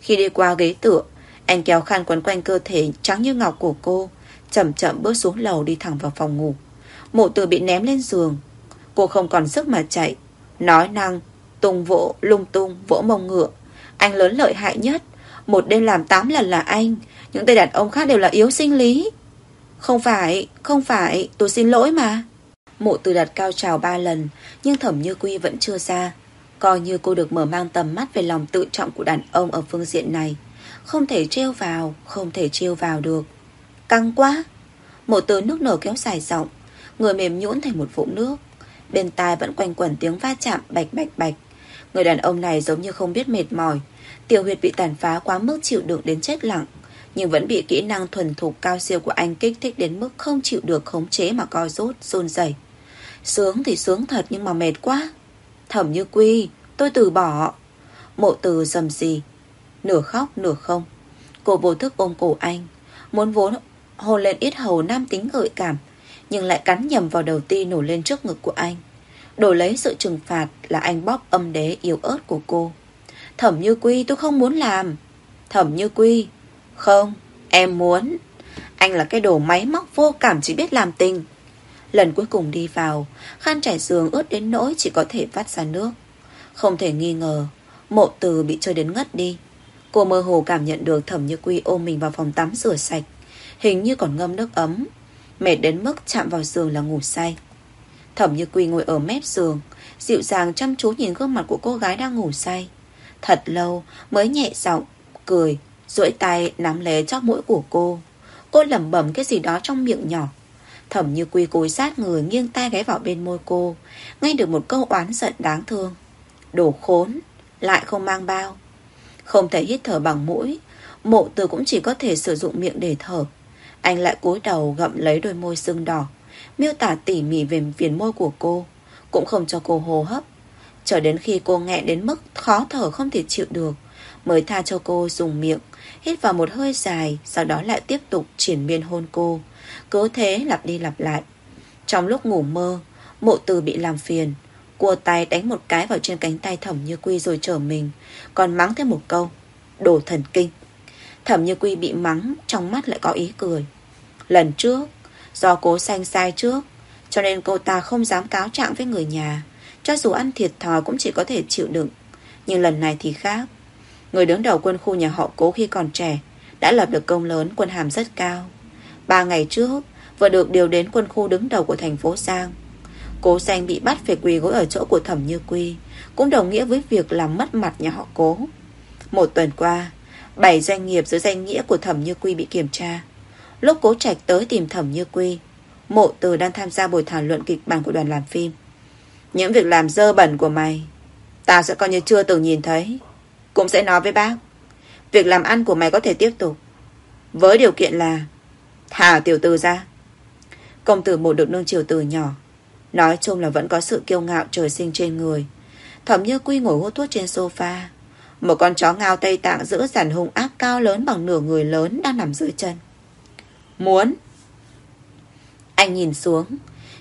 Khi đi qua ghế tựa, anh kéo khăn quấn quanh cơ thể trắng như ngọc của cô, chậm chậm bước xuống lầu đi thẳng vào phòng ngủ. Mộ tử bị ném lên giường. Cô không còn sức mà chạy. Nói năng, tung vỗ, lung tung, vỗ mông ngựa. Anh lớn lợi hại nhất. Một đêm làm 8 lần là anh. Những tay đàn ông khác đều là yếu sinh lý. Không phải, không phải, tôi xin lỗi mà. Mộ từ đặt cao trào ba lần, nhưng thẩm như quy vẫn chưa ra. Coi như cô được mở mang tầm mắt về lòng tự trọng của đàn ông ở phương diện này. Không thể trêu vào, không thể trêu vào được. Căng quá. Mộ từ nước nở kéo dài giọng, người mềm nhũn thành một vũng nước. Bên tai vẫn quanh quẩn tiếng va chạm bạch bạch bạch. Người đàn ông này giống như không biết mệt mỏi. Tiểu huyệt bị tàn phá quá mức chịu đựng đến chết lặng nhưng vẫn bị kỹ năng thuần thục cao siêu của anh kích thích đến mức không chịu được khống chế mà coi rốt, run rẩy. Sướng thì sướng thật nhưng mà mệt quá. Thẩm như quy, tôi từ bỏ. Mộ từ dầm gì, nửa khóc nửa không. Cô vô thức ôm cổ anh, muốn vốn hôn lên ít hầu nam tính gợi cảm, nhưng lại cắn nhầm vào đầu ti nổi lên trước ngực của anh. Đổi lấy sự trừng phạt là anh bóp âm đế yếu ớt của cô. Thẩm như quy tôi không muốn làm. Thẩm như quy, không, em muốn. Anh là cái đồ máy móc vô cảm chỉ biết làm tình. Lần cuối cùng đi vào, khăn trải giường ướt đến nỗi chỉ có thể vắt ra nước. Không thể nghi ngờ, mộ từ bị chơi đến ngất đi. Cô mơ hồ cảm nhận được thẩm như quy ôm mình vào phòng tắm rửa sạch. Hình như còn ngâm nước ấm. Mệt đến mức chạm vào giường là ngủ say. Thẩm như quy ngồi ở mép giường, dịu dàng chăm chú nhìn gương mặt của cô gái đang ngủ say. Thật lâu mới nhẹ giọng, cười duỗi tay nắm lấy chóp mũi của cô Cô lẩm bẩm cái gì đó trong miệng nhỏ Thẩm như quy cối sát người nghiêng tay ghé vào bên môi cô Nghe được một câu oán giận đáng thương Đồ khốn Lại không mang bao Không thể hít thở bằng mũi Mộ từ cũng chỉ có thể sử dụng miệng để thở anh lại cúi đầu gậm lấy đôi môi sưng đỏ, Miêu tả tỉ mỉ về viền môi của cô, Cũng không cho cô hô hấp. Chờ đến khi cô nghẹn đến mức khó thở không thể chịu được, Mới tha cho cô dùng miệng, Hít vào một hơi dài, Sau đó lại tiếp tục triển miên hôn cô. Cứ thế lặp đi lặp lại. Trong lúc ngủ mơ Mộ từ bị làm phiền, Cua tay đánh một cái vào trên cánh tay thẩm như quy rồi trở mình, Còn mắng thêm một câu, Đồ thần kinh. Thẩm như quy bị mắng, Trong mắt lại có ý cười. Lần trước, Do cố xanh sai trước, Cho nên cô ta không dám cáo trạng với người nhà. Cho dù ăn thiệt thòi cũng chỉ có thể chịu đựng. Nhưng lần này thì khác. Người đứng đầu quân khu nhà họ cố khi còn trẻ Đã lập được công lớn, quân hàm rất cao. Ba ngày trước, Vừa được điều đến quân khu đứng đầu của thành phố Giang. Cố xanh bị bắt phải quỳ gối ở chỗ của thẩm như quy, Cũng đồng nghĩa với việc làm mất mặt nhà họ cố. Một tuần qua Bảy doanh nghiệp dưới danh nghĩa của thẩm như quy bị kiểm tra. Lúc cố trạch tới tìm thẩm như quy, Mộ từ đang tham gia buổi thảo luận kịch bản của đoàn làm phim. Những việc làm dơ bẩn của mày, Ta sẽ coi như chưa từng nhìn thấy. Cũng sẽ nói với bác, Việc làm ăn của mày có thể tiếp tục, Với điều kiện là Thả tiểu từ ra. Công tử một được nương chiều từ nhỏ, Nói chung là vẫn có sự kiêu ngạo trời sinh trên người. Thẩm như quy ngồi hút thuốc trên sofa một con chó ngao Tây Tạng giữ dàn hung ác cao lớn bằng nửa người lớn đang nằm dưới chân. Muốn? Anh nhìn xuống.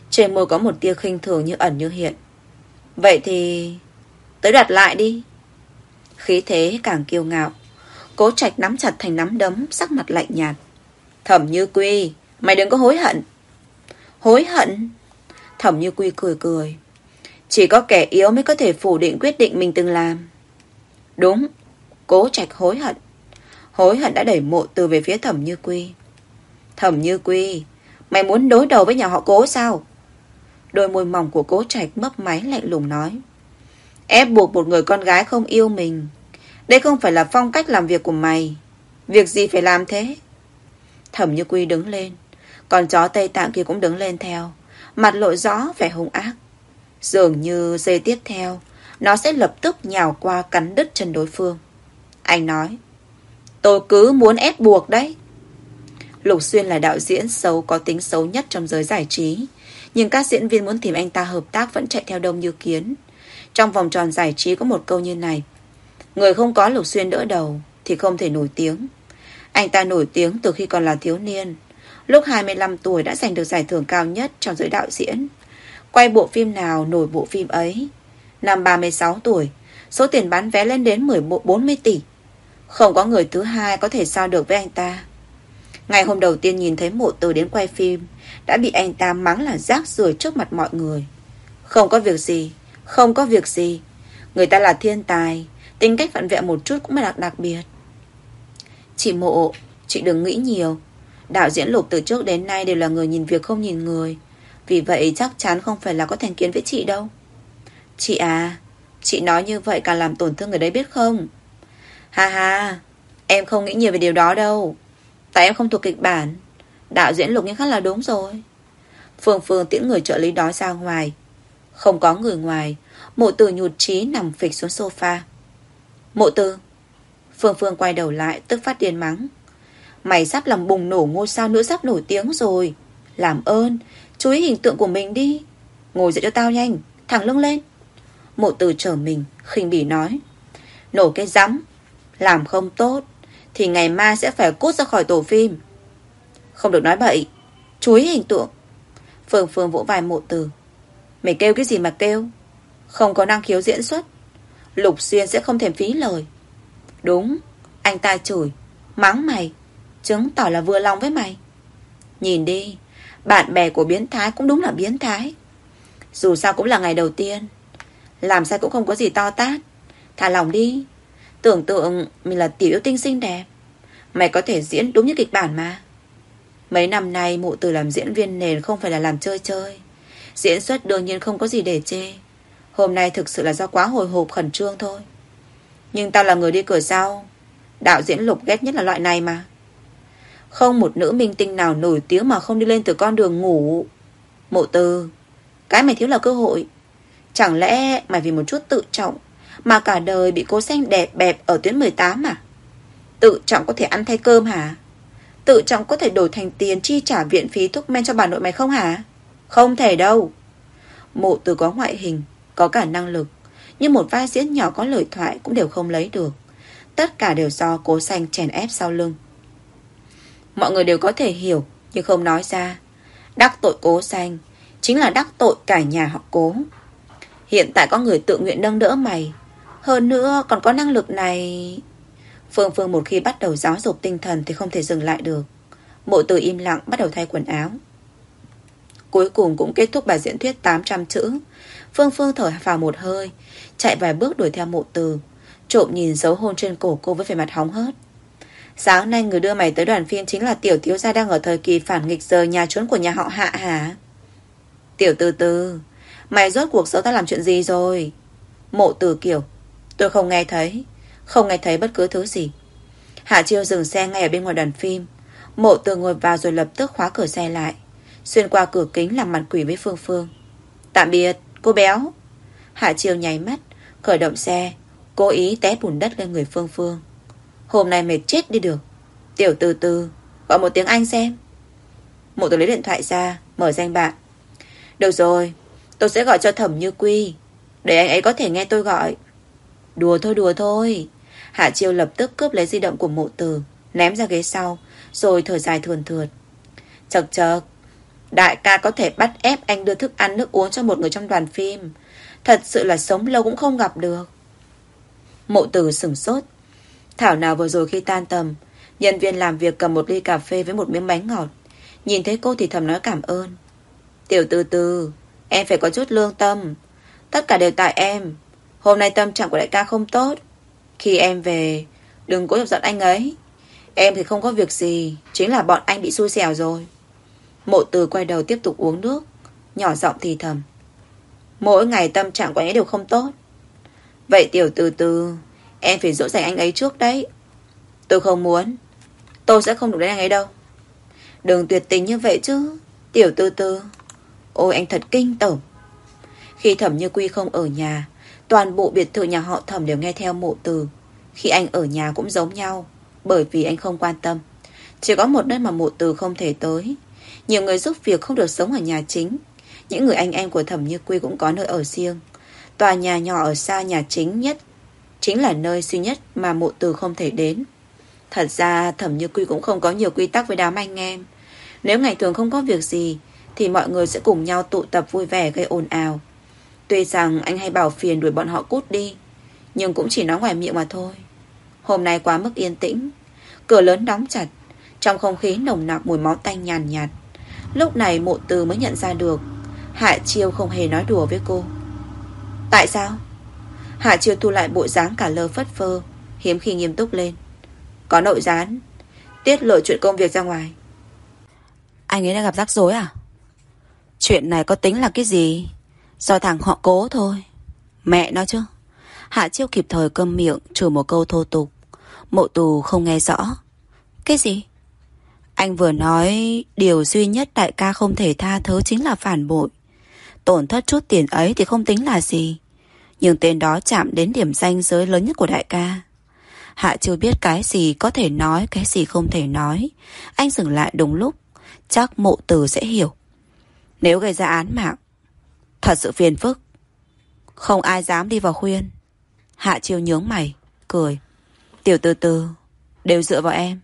Trên môi có một tia khinh thường như ẩn như hiện. Vậy thì Tới đặt lại đi. Khí thế càng kiêu ngạo. Cố trạch nắm chặt thành nắm đấm, Sắc mặt lạnh nhạt. Thẩm như quy, Mày đừng có hối hận. Hối hận? Thẩm như quy cười cười. Chỉ có kẻ yếu mới có thể phủ định quyết định mình từng làm. Đúng. Cố trạch hối hận. Hối hận đã đẩy mộ từ về phía thẩm như quy. Thẩm như quy, Mày muốn đối đầu với nhà họ cố sao? Đôi môi mỏng của cố trạch mấp máy lạnh lùng nói. Ép buộc một người con gái không yêu mình. Đây không phải là phong cách làm việc của mày. Việc gì phải làm thế? Thẩm như quy đứng lên. Còn chó Tây Tạng kia cũng đứng lên theo. Mặt lộ rõ vẻ hung ác. Dường như giây tiếp theo nó sẽ lập tức nhào qua cắn đứt chân đối phương. Anh nói, tôi cứ muốn ép buộc đấy. Lục Xuyên là đạo diễn xấu có tính xấu nhất trong giới giải trí. Nhưng các diễn viên muốn tìm anh ta hợp tác vẫn chạy theo đông như kiến. Trong vòng tròn giải trí có một câu như này. Người không có Lục Xuyên đỡ đầu thì không thể nổi tiếng. Anh ta nổi tiếng từ khi còn là thiếu niên. Lúc 25 tuổi đã giành được giải thưởng cao nhất trong giới đạo diễn. Quay bộ phim nào nổi bộ phim ấy. Năm 36 tuổi, số tiền bán vé lên đến 40 tỷ. Không có người thứ hai có thể so được với anh ta. Ngày hôm đầu tiên nhìn thấy mộ từ đến quay phim, đã bị anh ta mắng là rác rưởi trước mặt mọi người. Không có việc gì, không có việc gì. Người ta là thiên tài, tính cách vặn vẹo một chút cũng là đặc, đặc biệt. Chị mộ, chị đừng nghĩ nhiều. Đạo diễn lục từ trước đến nay đều là người nhìn việc không nhìn người. Vì vậy chắc chắn không phải là có thành kiến với chị đâu. Chị à, chị nói như vậy càng làm tổn thương người đấy biết không? Ha ha, em không nghĩ nhiều về điều đó đâu. Tại em không thuộc kịch bản. Đạo diễn lục những khác là đúng rồi. Phương Phương tiễn người trợ lý đó ra ngoài. Không có người ngoài. Mộ tử nhụt chí nằm phịch xuống sofa. Mộ tử. Phương Phương quay đầu lại tức phát điên mắng. Mày sắp làm bùng nổ ngôi sao nữa sắp nổi tiếng rồi. Làm ơn, chú ý hình tượng của mình đi. Ngồi dậy cho tao nhanh, thẳng lưng lên. Mộ tử trở mình, khinh bỉ nói. Nổ cái rắm, làm không tốt, thì ngày mai sẽ phải cút ra khỏi tổ phim. Không được nói bậy, chú ý hình tượng. Phương Phương vỗ vai mộ tử. Mày kêu cái gì mà kêu? Không có năng khiếu diễn xuất. Lục Xuyên sẽ không thèm phí lời. Đúng, anh ta chửi, mắng mày, chứng tỏ là vừa lòng với mày. Nhìn đi, bạn bè của biến thái cũng đúng là biến thái. Dù sao cũng là ngày đầu tiên. Làm sao cũng không có gì to tát. Thả lòng đi. Tưởng tượng mình là tiểu yêu tinh xinh đẹp. Mày có thể diễn đúng như kịch bản mà. Mấy năm nay mụ từ làm diễn viên nền không phải là làm chơi chơi. Diễn xuất đương nhiên không có gì để chê. Hôm nay thực sự là do quá hồi hộp khẩn trương thôi. Nhưng tao là người đi cửa sau. Đạo diễn lục ghét nhất là loại này mà. Không một nữ minh tinh nào nổi tiếng mà không đi lên từ con đường ngủ. Mộ từ, cái mày thiếu là cơ hội. Chẳng lẽ mày vì một chút tự trọng mà cả đời bị cô xanh đẹp bẹp ở tuyến 18 à? Tự trọng có thể ăn thay cơm hả? Tự trọng có thể đổi thành tiền chi trả viện phí thuốc men cho bà nội mày không hả? Không thể đâu. Mộ từ có ngoại hình, có cả năng lực, nhưng một vai diễn nhỏ có lời thoại cũng đều không lấy được. Tất cả đều do cố xanh chèn ép sau lưng. Mọi người đều có thể hiểu, nhưng không nói ra. Đắc tội cố xanh, chính là đắc tội cả nhà họ cố. Hiện tại có người tự nguyện nâng đỡ mày. Hơn nữa còn có năng lực này... Phương Phương một khi bắt đầu giáo dục tinh thần thì không thể dừng lại được. Mộ từ im lặng bắt đầu thay quần áo. Cuối cùng cũng kết thúc bài diễn thuyết 800 chữ. Phương Phương thở vào một hơi, chạy vài bước đuổi theo mộ từ. Trộm nhìn dấu hôn trên cổ cô với vẻ mặt hóng hớt. Sáng nay người đưa mày tới đoàn phim chính là tiểu thiếu gia đang ở thời kỳ phản nghịch giờ nhà trốn của nhà họ hạ hả? Tiểu từ từ, mày rốt cuộc giấu tao làm chuyện gì rồi? Mộ Tử kiểu, tôi không nghe thấy, không nghe thấy bất cứ thứ gì. Hạ Chiêu dừng xe ngay ở bên ngoài đoàn phim. Mộ Tử ngồi vào rồi lập tức khóa cửa xe lại. Xuyên qua cửa kính làm mặt quỷ với Phương Phương. Tạm biệt, cô béo. Hạ Chiêu nháy mắt, khởi động xe, cố ý té bùn đất lên người Phương Phương. Hôm nay mệt chết đi được. Tiểu từ từ, gọi một tiếng Anh xem. Mộ Tử lấy điện thoại ra, mở danh bạn. Được rồi, tôi sẽ gọi cho thẩm như quy. Để anh ấy có thể nghe tôi gọi. Đùa thôi đùa thôi. Hạ Chiêu lập tức cướp lấy di động của mộ từ, ném ra ghế sau, rồi thở dài thườn thượt. Chật chật, đại ca có thể bắt ép anh đưa thức ăn nước uống cho một người trong đoàn phim. Thật sự là sống lâu cũng không gặp được. Mộ từ sửng sốt. Thảo nào vừa rồi khi tan tầm, nhân viên làm việc cầm một ly cà phê với một miếng bánh ngọt. Nhìn thấy cô thì thầm nói cảm ơn. Tiểu từ từ, em phải có chút lương tâm. Tất cả đều tại em. Hôm nay tâm trạng của đại ca không tốt. Khi em về, đừng cố chọc giận anh ấy. Em thì không có việc gì, chính là bọn anh bị xui xẻo rồi. Mộ từ quay đầu tiếp tục uống nước, nhỏ giọng thì thầm. Mỗi ngày tâm trạng của anh ấy đều không tốt. Vậy tiểu từ từ, em phải dỗ dành anh ấy trước đấy. Tôi không muốn. Tôi sẽ không đụng đến anh ấy đâu. Đừng tuyệt tình như vậy chứ. Tiểu từ từ. Ôi anh thật kinh tởm. Khi thẩm như quy không ở nhà, Toàn bộ biệt thự nhà họ thẩm đều nghe theo mộ từ. Khi anh ở nhà cũng giống nhau, bởi vì anh không quan tâm. Chỉ có một nơi mà mộ từ không thể tới. Nhiều người giúp việc không được sống ở nhà chính. Những người anh em của thẩm như quy cũng có nơi ở riêng. Tòa nhà nhỏ ở xa nhà chính nhất chính là nơi duy nhất mà mộ từ không thể đến. Thật ra thẩm như quy cũng không có nhiều quy tắc với đám anh em. Nếu ngày thường không có việc gì thì mọi người sẽ cùng nhau tụ tập vui vẻ gây ồn ào. Tuy rằng anh hay bảo phiền đuổi bọn họ cút đi, nhưng cũng chỉ nói ngoài miệng mà thôi. Hôm nay quá mức yên tĩnh, cửa lớn đóng chặt, trong không khí nồng nặc mùi máu tanh nhàn nhạt, Lúc này mộ từ mới nhận ra được Hạ Chiêu không hề nói đùa với cô Tại sao? Hạ Chiêu thu lại bộ dáng cả lơ phất phơ Hiếm khi nghiêm túc lên Có nội gián Tiết lộ chuyện công việc ra ngoài Anh ấy đã gặp rắc rối à? Chuyện này có tính là cái gì? Do thằng họ cố thôi Mẹ nó chứ Hạ Chiêu kịp thời câm miệng Trừ một câu thô tục Mộ tù không nghe rõ Cái gì? Anh vừa nói điều duy nhất đại ca không thể tha thứ chính là phản bội. Tổn thất chút tiền ấy thì không tính là gì. Nhưng tên đó chạm đến điểm danh giới lớn nhất của đại ca. Hạ chưa biết cái gì có thể nói, cái gì không thể nói. Anh dừng lại đúng lúc. Chắc mộ tử sẽ hiểu. Nếu gây ra án mạng, thật sự phiền phức. Không ai dám đi vào khuyên. Hạ chiêu nhướng mày, cười. Tiểu từ từ, đều dựa vào em.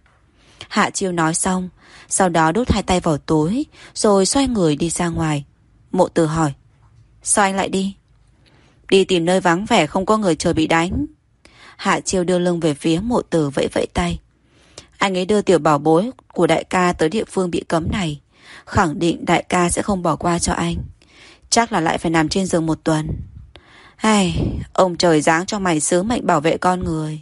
Hạ chiêu nói xong, sau đó đút hai tay vào túi, rồi xoay người đi ra ngoài. Mộ tử hỏi, sao anh lại đi? Đi tìm nơi vắng vẻ không có người chờ bị đánh. Hạ chiêu đưa lưng về phía mộ tử vẫy vẫy tay. Anh ấy đưa tiểu bảo bối của đại ca tới địa phương bị cấm này. Khẳng định đại ca sẽ không bỏ qua cho anh. Chắc là lại phải nằm trên giường một tuần. Ai, ông trời giáng cho mày sứ mệnh bảo vệ con người.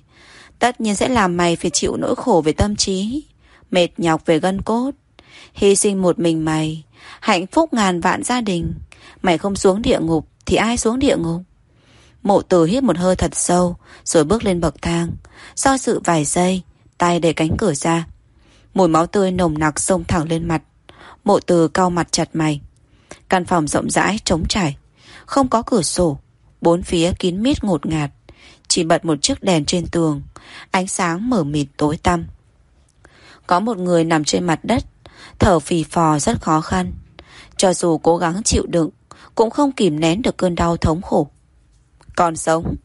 Tất nhiên sẽ làm mày phải chịu nỗi khổ về tâm trí mệt nhọc về gân cốt. Hy sinh một mình mày, hạnh phúc ngàn vạn gia đình. Mày không xuống địa ngục thì ai xuống địa ngục? Mộ tử hít một hơi thật sâu, rồi bước lên bậc thang. Do sự vài giây, tay để cánh cửa ra. Mùi máu tươi nồng nặc xông thẳng lên mặt. Mộ từ cau mặt chặt mày. Căn phòng rộng rãi, trống trải. Không có cửa sổ. Bốn phía kín mít ngột ngạt. Chỉ bật một chiếc đèn trên tường. Ánh sáng mở mịt tối tăm. Có một người nằm trên mặt đất Thở phì phò rất khó khăn Cho dù cố gắng chịu đựng Cũng không kìm nén được cơn đau thống khổ Còn sống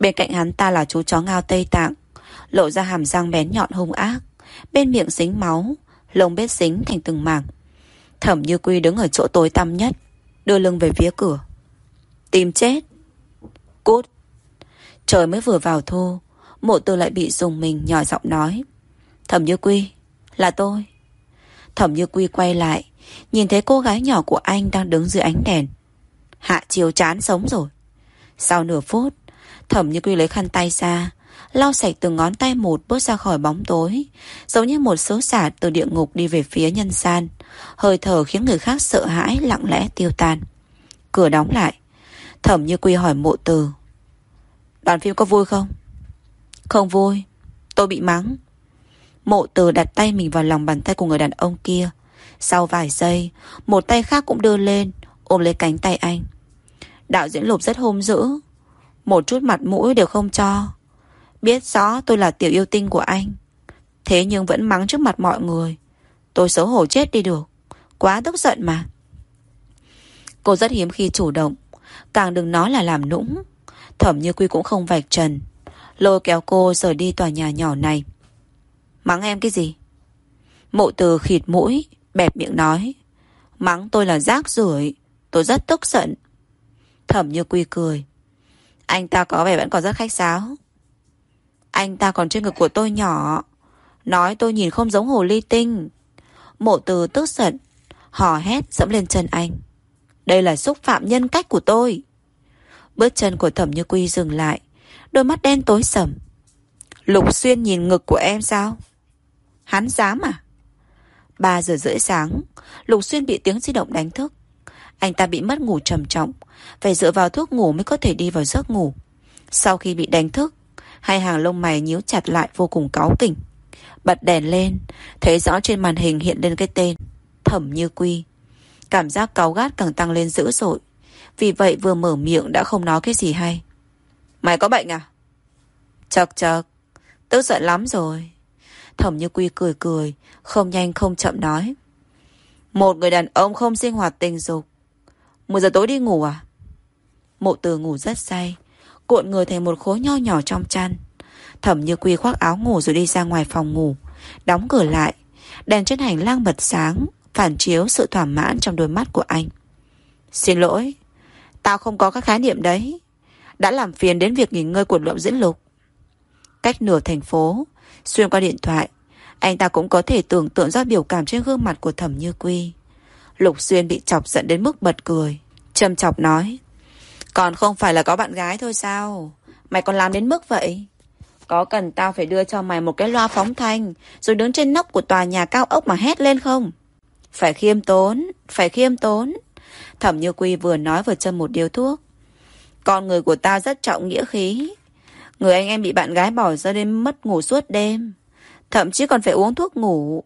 Bên cạnh hắn ta là chú chó ngao Tây Tạng Lộ ra hàm răng bén nhọn hung ác Bên miệng dính máu Lông bết dính thành từng mảng Thẩm như quy đứng ở chỗ tối tăm nhất Đưa lưng về phía cửa Tìm chết Cút Trời mới vừa vào thu Mộ tư lại bị dùng mình nhỏ giọng nói Thẩm Như Quy, là tôi. Thẩm Như Quy quay lại, nhìn thấy cô gái nhỏ của anh đang đứng dưới ánh đèn. Hạ chiều chán sống rồi. Sau nửa phút, Thẩm Như Quy lấy khăn tay ra, lau sạch từng ngón tay một bước ra khỏi bóng tối, giống như một số xả từ địa ngục đi về phía nhân gian. Hơi thở khiến người khác sợ hãi lặng lẽ tiêu tan. Cửa đóng lại. Thẩm Như Quy hỏi mộ từ. Đoàn phim có vui không? Không vui. Tôi bị mắng. Mộ từ đặt tay mình vào lòng bàn tay của người đàn ông kia. Sau vài giây, một tay khác cũng đưa lên, ôm lấy cánh tay anh. Đạo diễn lục rất hôm dữ. Một chút mặt mũi đều không cho. Biết rõ tôi là tiểu yêu tinh của anh. Thế nhưng vẫn mắng trước mặt mọi người. Tôi xấu hổ chết đi được. Quá tức giận mà. Cô rất hiếm khi chủ động. Càng đừng nói là làm nũng. Thẩm như quy cũng không vạch trần. Lôi kéo cô rời đi tòa nhà nhỏ này. Mắng em cái gì? Mộ từ khịt mũi, bẹp miệng nói. Mắng tôi là rác rưởi Tôi rất tức giận. Thẩm như quy cười. Anh ta có vẻ vẫn còn rất khách sáo. Anh ta còn trên ngực của tôi nhỏ. Nói tôi nhìn không giống hồ ly tinh. Mộ từ tức giận. Hò hét dẫm lên chân anh. Đây là xúc phạm nhân cách của tôi. Bước chân của thẩm như quy dừng lại. Đôi mắt đen tối sầm. Lục xuyên nhìn ngực của em sao? Hắn dám à? 3 giờ rưỡi sáng, Lục Xuyên bị tiếng di động đánh thức. Anh ta bị mất ngủ trầm trọng, phải dựa vào thuốc ngủ mới có thể đi vào giấc ngủ. Sau khi bị đánh thức, hai hàng lông mày nhíu chặt lại vô cùng cáu kỉnh. Bật đèn lên, thấy rõ trên màn hình hiện lên cái tên Thẩm Như Quy. Cảm giác cáu gắt càng tăng lên dữ dội. Vì vậy vừa mở miệng đã không nói cái gì hay. Mày có bệnh à? Chật chật, tức giận lắm rồi. Thẩm Như Quy cười cười, không nhanh không chậm nói. Một người đàn ông không sinh hoạt tình dục. 10 giờ tối đi ngủ à? Mộ từ ngủ rất say, cuộn người thành một khối nho nhỏ trong chăn. Thẩm Như Quy khoác áo ngủ rồi đi ra ngoài phòng ngủ, đóng cửa lại. Đèn trên hành lang bật sáng, phản chiếu sự thỏa mãn trong đôi mắt của anh. Xin lỗi, tao không có các khái niệm đấy. Đã làm phiền đến việc nghỉ ngơi của lộng diễn lục. Cách nửa thành phố, xuyên qua điện thoại, anh ta cũng có thể tưởng tượng ra biểu cảm trên gương mặt của Thẩm Như Quy. Lục Xuyên bị chọc giận đến mức bật cười. Châm chọc nói. Còn không phải là có bạn gái thôi sao? Mày còn làm đến mức vậy? Có cần tao phải đưa cho mày một cái loa phóng thanh rồi đứng trên nóc của tòa nhà cao ốc mà hét lên không? Phải khiêm tốn, phải khiêm tốn. Thẩm Như Quy vừa nói vừa châm một điếu thuốc. Con người của tao rất trọng nghĩa khí. Người anh em bị bạn gái bỏ ra đến mất ngủ suốt đêm. Thậm chí còn phải uống thuốc ngủ.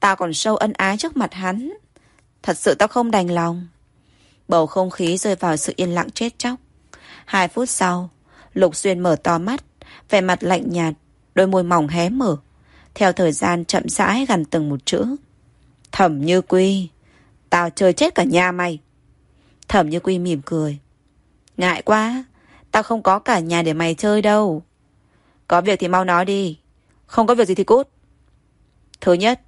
Tao còn sâu ân ái trước mặt hắn. Thật sự tao không đành lòng. Bầu không khí rơi vào sự yên lặng chết chóc. Hai phút sau, Lục Xuyên mở to mắt, vẻ mặt lạnh nhạt, đôi môi mỏng hé mở. Theo thời gian chậm rãi gần từng một chữ. Thẩm Như Quy, tao chơi chết cả nhà mày. Thẩm Như Quy mỉm cười. Ngại quá, tao không có cả nhà để mày chơi đâu. Có việc thì mau nói đi, không có việc gì thì cút. Thứ nhất,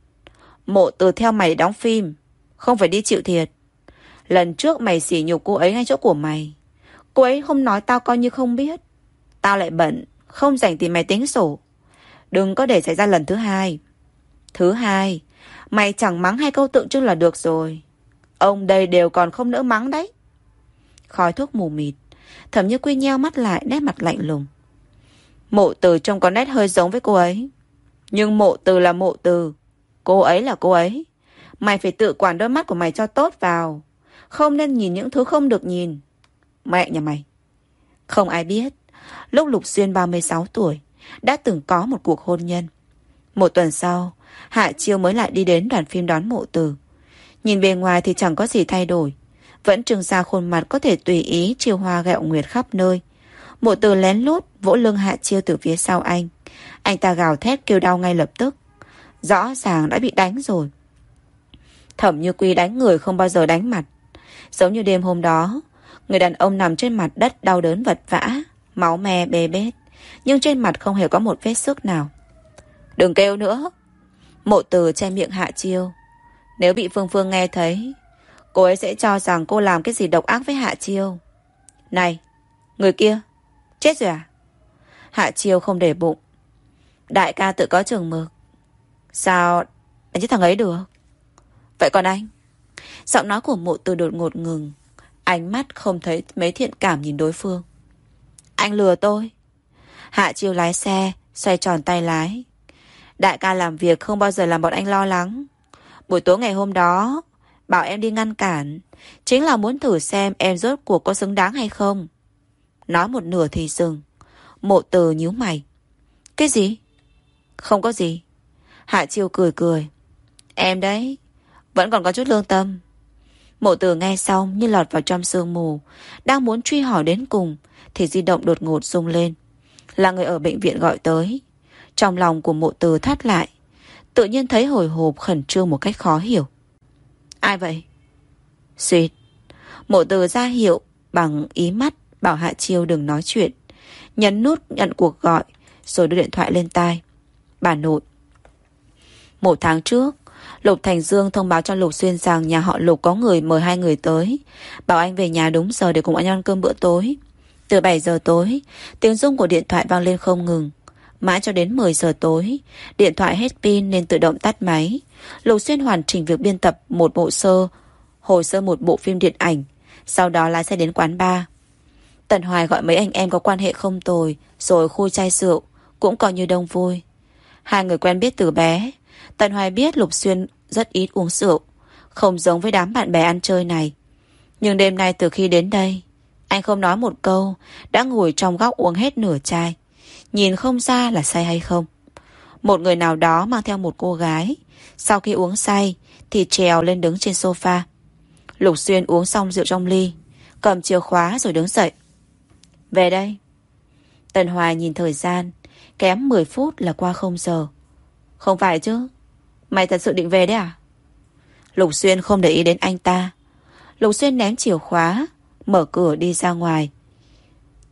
mộ từ theo mày đóng phim, không phải đi chịu thiệt. Lần trước mày xỉ nhục cô ấy ngay chỗ của mày. Cô ấy không nói tao coi như không biết. Tao lại bận, không dành tìm mày tính sổ. Đừng có để xảy ra lần thứ hai. Thứ hai, mày chẳng mắng hai câu tượng trưng là được rồi. Ông đây đều còn không nỡ mắng đấy. Khói thuốc mù mịt. Thẩm như quy nheo mắt lại, nét mặt lạnh lùng. Mộ từ trông có nét hơi giống với cô ấy. Nhưng mộ từ là mộ từ. Cô ấy là cô ấy. Mày phải tự quản đôi mắt của mày cho tốt vào. Không nên nhìn những thứ không được nhìn. Mẹ nhà mày. Không ai biết. Lúc Lục Xuyên 36 tuổi, đã từng có một cuộc hôn nhân. Một tuần sau, Hạ Chiêu mới lại đi đến đoàn phim đón mộ từ. Nhìn bề ngoài thì chẳng có gì thay đổi. Vẫn trưng ra khuôn mặt có thể tùy ý chiêu hoa gẹo nguyệt khắp nơi. Mộ từ lén lút vỗ lưng Hạ Chiêu từ phía sau anh. Anh ta gào thét kêu đau ngay lập tức. Rõ ràng đã bị đánh rồi. Thẩm như quy đánh người không bao giờ đánh mặt. Giống như đêm hôm đó, người đàn ông nằm trên mặt đất đau đớn vật vã, máu me bê bết, nhưng trên mặt không hề có một vết xước nào. Đừng kêu nữa. Mộ từ che miệng hạ chiêu. Nếu bị Phương Phương nghe thấy, cô ấy sẽ cho rằng cô làm cái gì độc ác với hạ chiêu. Này, người kia, chết rồi à? Hạ chiêu không để bụng. Đại ca tự có trường mực. Sao đánh chết thằng ấy được? Vậy còn anh? Giọng nói của mộ từ đột ngột ngừng. Ánh mắt không thấy mấy thiện cảm nhìn đối phương. Anh lừa tôi. Hạ chiêu lái xe, xoay tròn tay lái. Đại ca làm việc không bao giờ làm bọn anh lo lắng. Buổi tối ngày hôm đó, bảo em đi ngăn cản. Chính là muốn thử xem em rốt cuộc có xứng đáng hay không. Nói một nửa thì dừng. Mộ từ nhíu mày. Cái gì? Không có gì. Hạ chiêu cười cười. Em đấy, vẫn còn có chút lương tâm. Mộ tử nghe xong như lọt vào trong sương mù. Đang muốn truy hỏi đến cùng thì di động đột ngột rung lên. Là người ở bệnh viện gọi tới. Trong lòng của mộ tử thắt lại. Tự nhiên thấy hồi hộp khẩn trương một cách khó hiểu. Ai vậy? Xuyệt. Mộ tử ra hiệu bằng ý mắt bảo Hạ Chiêu đừng nói chuyện. Nhấn nút nhận cuộc gọi rồi đưa điện thoại lên tai. Bà nội. Một tháng trước, Lục Thành Dương thông báo cho Lục Xuyên rằng nhà họ Lục có người mời hai người tới. Bảo anh về nhà đúng giờ để cùng anh ăn cơm bữa tối. Từ 7 giờ tối, tiếng rung của điện thoại vang lên không ngừng. Mãi cho đến 10 giờ tối, điện thoại hết pin nên tự động tắt máy. Lục Xuyên hoàn chỉnh việc biên tập một bộ sơ, hồ sơ một bộ phim điện ảnh. Sau đó lái xe đến quán bar. Tần Hoài gọi mấy anh em có quan hệ không tồi, rồi khui chai rượu, cũng coi như đông vui. Hai người quen biết từ bé, Tần Hoài biết Lục Xuyên rất ít uống rượu, không giống với đám bạn bè ăn chơi này. Nhưng đêm nay từ khi đến đây, anh không nói một câu, đã ngồi trong góc uống hết nửa chai. Nhìn không ra là say hay không. Một người nào đó mang theo một cô gái. Sau khi uống say, thì trèo lên đứng trên sofa. Lục Xuyên uống xong rượu trong ly, cầm chìa khóa rồi đứng dậy. Về đây. Tần Hoài nhìn thời gian, kém 10 phút là qua không giờ. Không phải chứ, mày thật sự định về đấy à? Lục Xuyên không để ý đến anh ta. Lục Xuyên ném chìa khóa, mở cửa đi ra ngoài.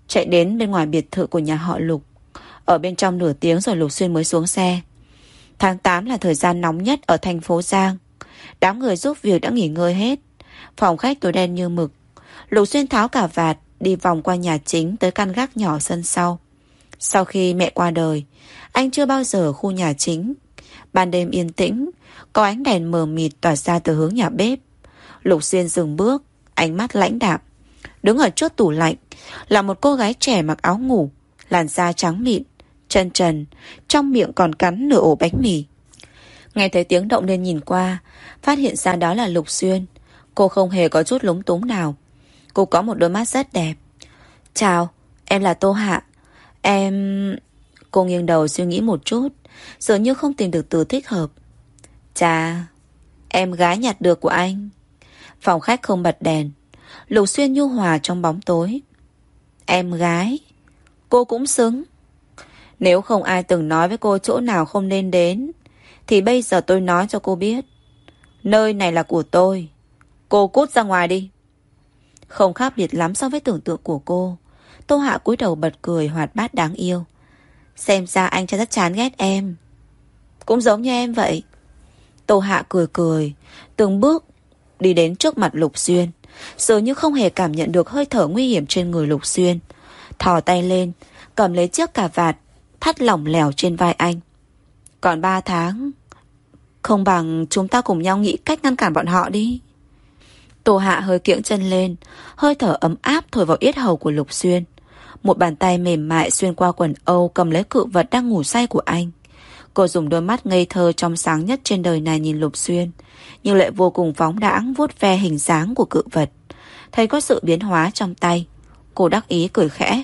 Chạy đến bên ngoài biệt thự của nhà họ Lục. Ở bên trong nửa tiếng rồi Lục Xuyên mới xuống xe. Tháng 8 là thời gian nóng nhất ở thành phố Giang. Đám người giúp việc đã nghỉ ngơi hết. Phòng khách tối đen như mực. Lục Xuyên tháo cả vạt, đi vòng qua nhà chính tới căn gác nhỏ sân sau. Sau khi mẹ qua đời, anh chưa bao giờ ở khu nhà chính. Ban đêm yên tĩnh, có ánh đèn mờ mịt tỏa ra từ hướng nhà bếp. Lục Xuyên dừng bước, ánh mắt lãnh đạm. Đứng ở chốt tủ lạnh là một cô gái trẻ mặc áo ngủ, làn da trắng mịn, chân trần, trong miệng còn cắn nửa ổ bánh mì. Nghe thấy tiếng động nên nhìn qua, phát hiện ra đó là Lục Xuyên. Cô không hề có chút lúng túng nào. Cô có một đôi mắt rất đẹp. Chào, em là Tô Hạ. Em... Cô nghiêng đầu suy nghĩ một chút, dường như không tìm được từ thích hợp. Chà, em gái nhặt được của anh. Phòng khách không bật đèn. Lục Xuyên nhu hòa trong bóng tối. Em gái. Cô cũng xứng. Nếu không ai từng nói với cô chỗ nào không nên đến, thì bây giờ tôi nói cho cô biết. Nơi này là của tôi. Cô cút ra ngoài đi. Không khác biệt lắm so với tưởng tượng của cô. Tô Hạ cúi đầu bật cười hoạt bát đáng yêu. Xem ra anh cha rất chán ghét em. Cũng giống như em vậy. Tô Hạ cười cười, từng bước đi đến trước mặt Lục Xuyên. Dường như không hề cảm nhận được hơi thở nguy hiểm trên người Lục Xuyên. Thò tay lên, cầm lấy chiếc cà vạt, thắt lỏng lẻo trên vai anh. Còn ba tháng, không bằng chúng ta cùng nhau nghĩ cách ngăn cản bọn họ đi. Tô Hạ hơi kiễng chân lên, hơi thở ấm áp thổi vào yết hầu của Lục Xuyên. Một bàn tay mềm mại xuyên qua quần Âu cầm lấy cự vật đang ngủ say của anh. Cô dùng đôi mắt ngây thơ trong sáng nhất trên đời này nhìn Lục Xuyên, nhưng lại vô cùng phóng đãng vuốt ve hình dáng của cự vật. Thấy có sự biến hóa trong tay, cô đắc ý cười khẽ.